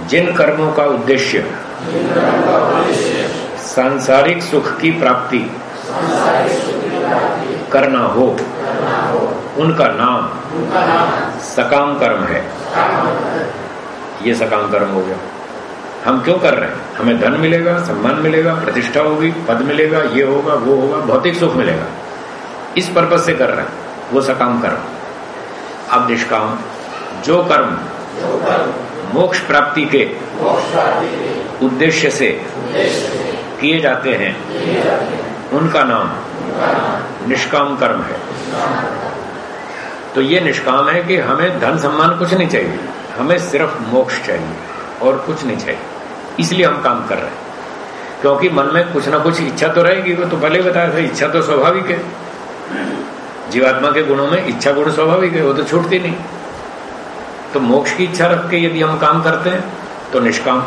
जिन कर्मों का उद्देश्य सांसारिक सुख की प्राप्ति करना हो, उनका नाम सकाम कर्म है। ये सकाम कर्म हो गया। हम क्यों कर रहे हैं? हमें धन मिलेगा, सम्मान मिलेगा, प्रतिष्ठा होगी, पद मिलेगा, ये होगा, वो होगा, भौतिक सुख मिलेगा। इस पर्पज से कर रहे हैं, वो सकाम कर्म। अब निष्काम, जो कर्म मोक्ष प्राप्ति के उद्देश्य से किए जाते हैं। उनका नाम निष्काम कर्म है। तो ये निष्काम है कि हमें धन सम्मान कुछ नहीं चाहिए। हमें सिर्फ़ मोक्ष चाहिए और कुछ नहीं चाहिए। इसलिए हम काम कर रहे हैं। क्योंकि मन में कुछ ना कुछ इच्छा तो रहेगी, वो तो पहले बताया था, इच्छा तो स्वाभाविक है। जीवात्मा के गुणों में इच्छा गुण स्वाभाविक है, वो तो छूटती नहीं। तो मोक्ष की इच्छा रख के यदि हम काम करते हैं तो निष्काम।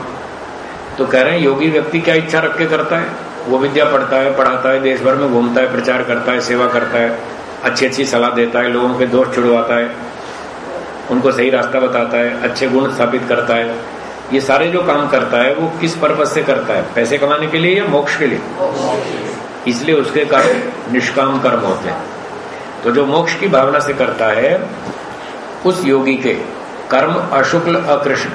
तो कह रहे हैं, योगी व्यक्ति क्या इच्छा रख के करता है? वो विद्या पढ़ता है, पढ़ाता है, देश भर में घूमता है, प्रचार करता है, सेवा करता है, अच्छी अच्छी सलाह देता है, लोगों के दोष छुड़वाता है, उनको सही रास्ता बताता है, अच्छे गुण स्थापित करता है। ये सारे जो काम करता है, वो किस पर्पज से करता है? पैसे कमाने के लिए या मोक्ष के लिए? इसलिए उसके कर्म निष्काम कर्म होते हैं। तो जो मोक्ष की भावना से करता है, उस योगी के कर्म अशुक्ल अकृष्ण।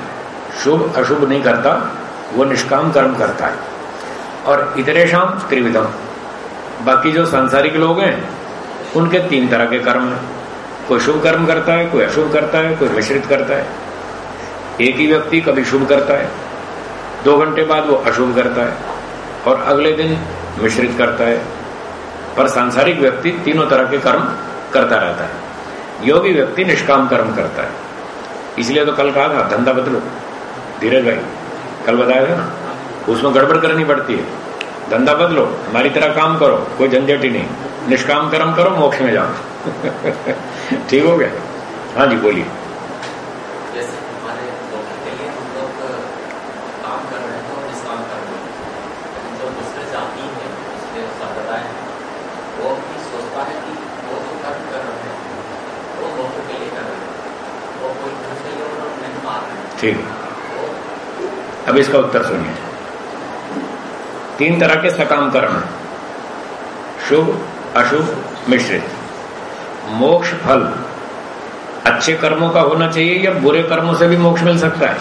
शुभ अशुभ नहीं करता, वो निष्काम कर्म करता है। और इतने शाम त्रिविधम। बाकी जो सांसारिक लोग हैं, उनके तीन तरह के कर्म हैं। कोई शुभ कर्म करता है, कोई अशुभ करता है, कोई मिश्रित करता है। एक ही व्यक्ति कभी शुभ करता है। दो घंटे बाद वो अशुभ करता है और अगले दिन मिश्रित करता है। पर सांसारिक व्यक्ति तीनों तरह के कर्म करता रहता है। योगी व्यक्ति निष्काम कर्म करता है। इसलिए तो कल कहा था, धंधा बदलो। धीरज भाई, कल बताया था ना? उसमें गड़बड़ करनी पड़ती है। धंधा बदलो, हमारी तरह काम करो, कोई झंझट ही नहीं। निष्काम कर्म करो, मोक्ष में जाओ। ठीक हो गया? हाँ जी, बोलिए। ठीक अब इसका उत्तर सुनिए। तीन तरह के सकाम कर्म शुभ, अशुभ, मिश्रित। मोक्ष फल अच्छे कर्मों का होना चाहिए या बुरे कर्मों से भी मोक्ष मिल सकता है?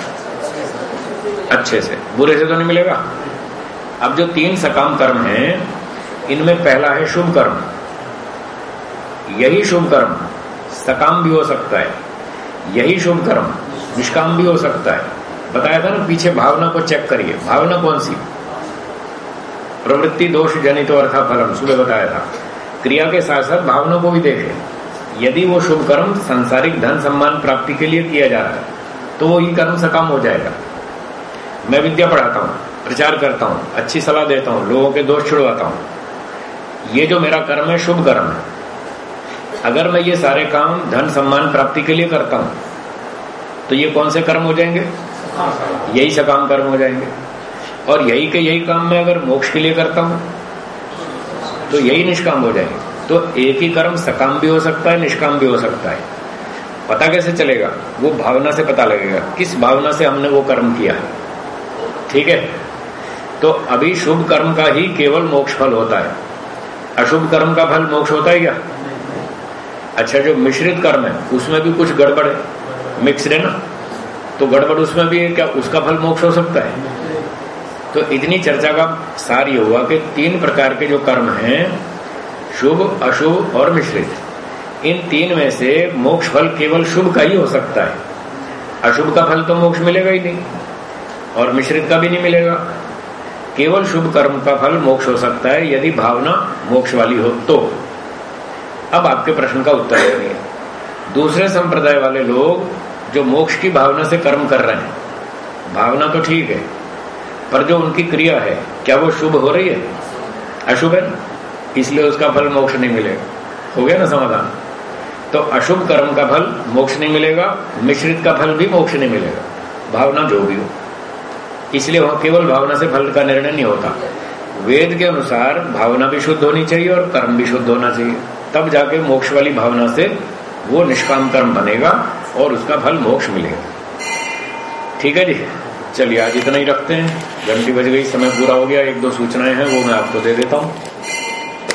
अच्छे से। बुरे से तो नहीं मिलेगा? अब जो तीन सकाम कर्म हैं, इनमें पहला है शुभ कर्म। यही शुभ कर्म सकाम भी हो सकता है। यही शुभ कर्म निष्काम भी हो सकता है। बताया था ना, पीछे भावना को चेक करिए। भावना कौन सी? प्रवृत्ति, दोष, जनित अर्था फलम, सुबह बताया था। क्रिया के साथ साथ भावना को भी देखे। यदि वो शुभ कर्म, सांसारिक धन सम्मान प्राप्ति के लिए किया जा रहा है तो वो ही कर्म सकाम हो जाएगा। मैं विद्या पढ़ाता हूँ, प्रचार करता हूँ, अच्छी सलाह देता हूँ, लोगों के दोष छुड़वाता हूँ। ये जो मेरा कर्म है, शुभ कर्म है। अगर मैं ये सारे काम धन सम्मान प्राप्ति के लिए करता हूँ तो ये कौन से कर्म हो जाएँगे? यही सकाम कर्म हो जाएँगे। और यही के यही काम मैं अगर मोक्ष के लिए करता हूँ तो यही निष्काम हो जाएँगे। तो एक ही कर्म सकाम भी हो सकता है निष्काम भी हो सकता है। पता कैसे चलेगा? वो भावना से पता लगेगा किस भावना से हमने वो कर्म किया है। ठीक है? तो अभी शुभ कर्म का ही केवल मोक्ष फल होता है। अशुभ कर्म का फल मोक्ष होता है क्या? अच्छा जो मिश्रित कर्म है उसमें भी कुछ गड़बड़ है। मिक्सड है ना? तो गड़बड़ उसमें भी है क्या? उसका फल मोक्ष हो सकता है। तो इतनी चर्चा का सार ये हुआ कि तीन प्रकार के जो कर्म हैं, शुभ, अशुभ और मिश्रित, इन तीन में से मोक्ष फल केवल शुभ का ही हो सकता है। अशुभ का फल तो मोक्ष मिलेगा ही नहीं, और मिश्रित का भी नहीं मिलेगा। केवल शुभ कर्म का फल मोक्ष हो सकता है, यदि भावना मोक्ष वाली हो तो। अब आपके प्रश्न का उत्तर है। दूसरे संप्रदाय वाले लोग जो मोक्ष की भावना से कर्म कर रहे हैं। भावना तो ठीक है, पर जो उनकी क्रिया है, क्या वो शुभ हो रही है? अशुभ है इसलिए उसका फल मोक्ष नहीं मिलेगा। हो गया ना समाधान? तो अशुभ कर्म का फल मोक्ष नहीं मिलेगा, मिश्रित का फल भी मोक्ष नहीं मिलेगा। भावना जो भी हो। इसलिए वह केवल भावना से फल का निर्णय नहीं होता। वेद के अनुसार भावना भी शुद्ध होनी चाहिए और कर्म भी शुद्ध होना चाहिए। तब जाके मोक्ष वाली भावना से वो निष्काम कर्म बनेगा और उसका फल मोक्ष मिलेगा। ठीक है जी? चलिए, आज इतना ही रखते हैं। घंटी बज गई, समय पूरा हो गया। एक दो सूचनाएँ हैं, वो मैं आपको दे देता हूँ।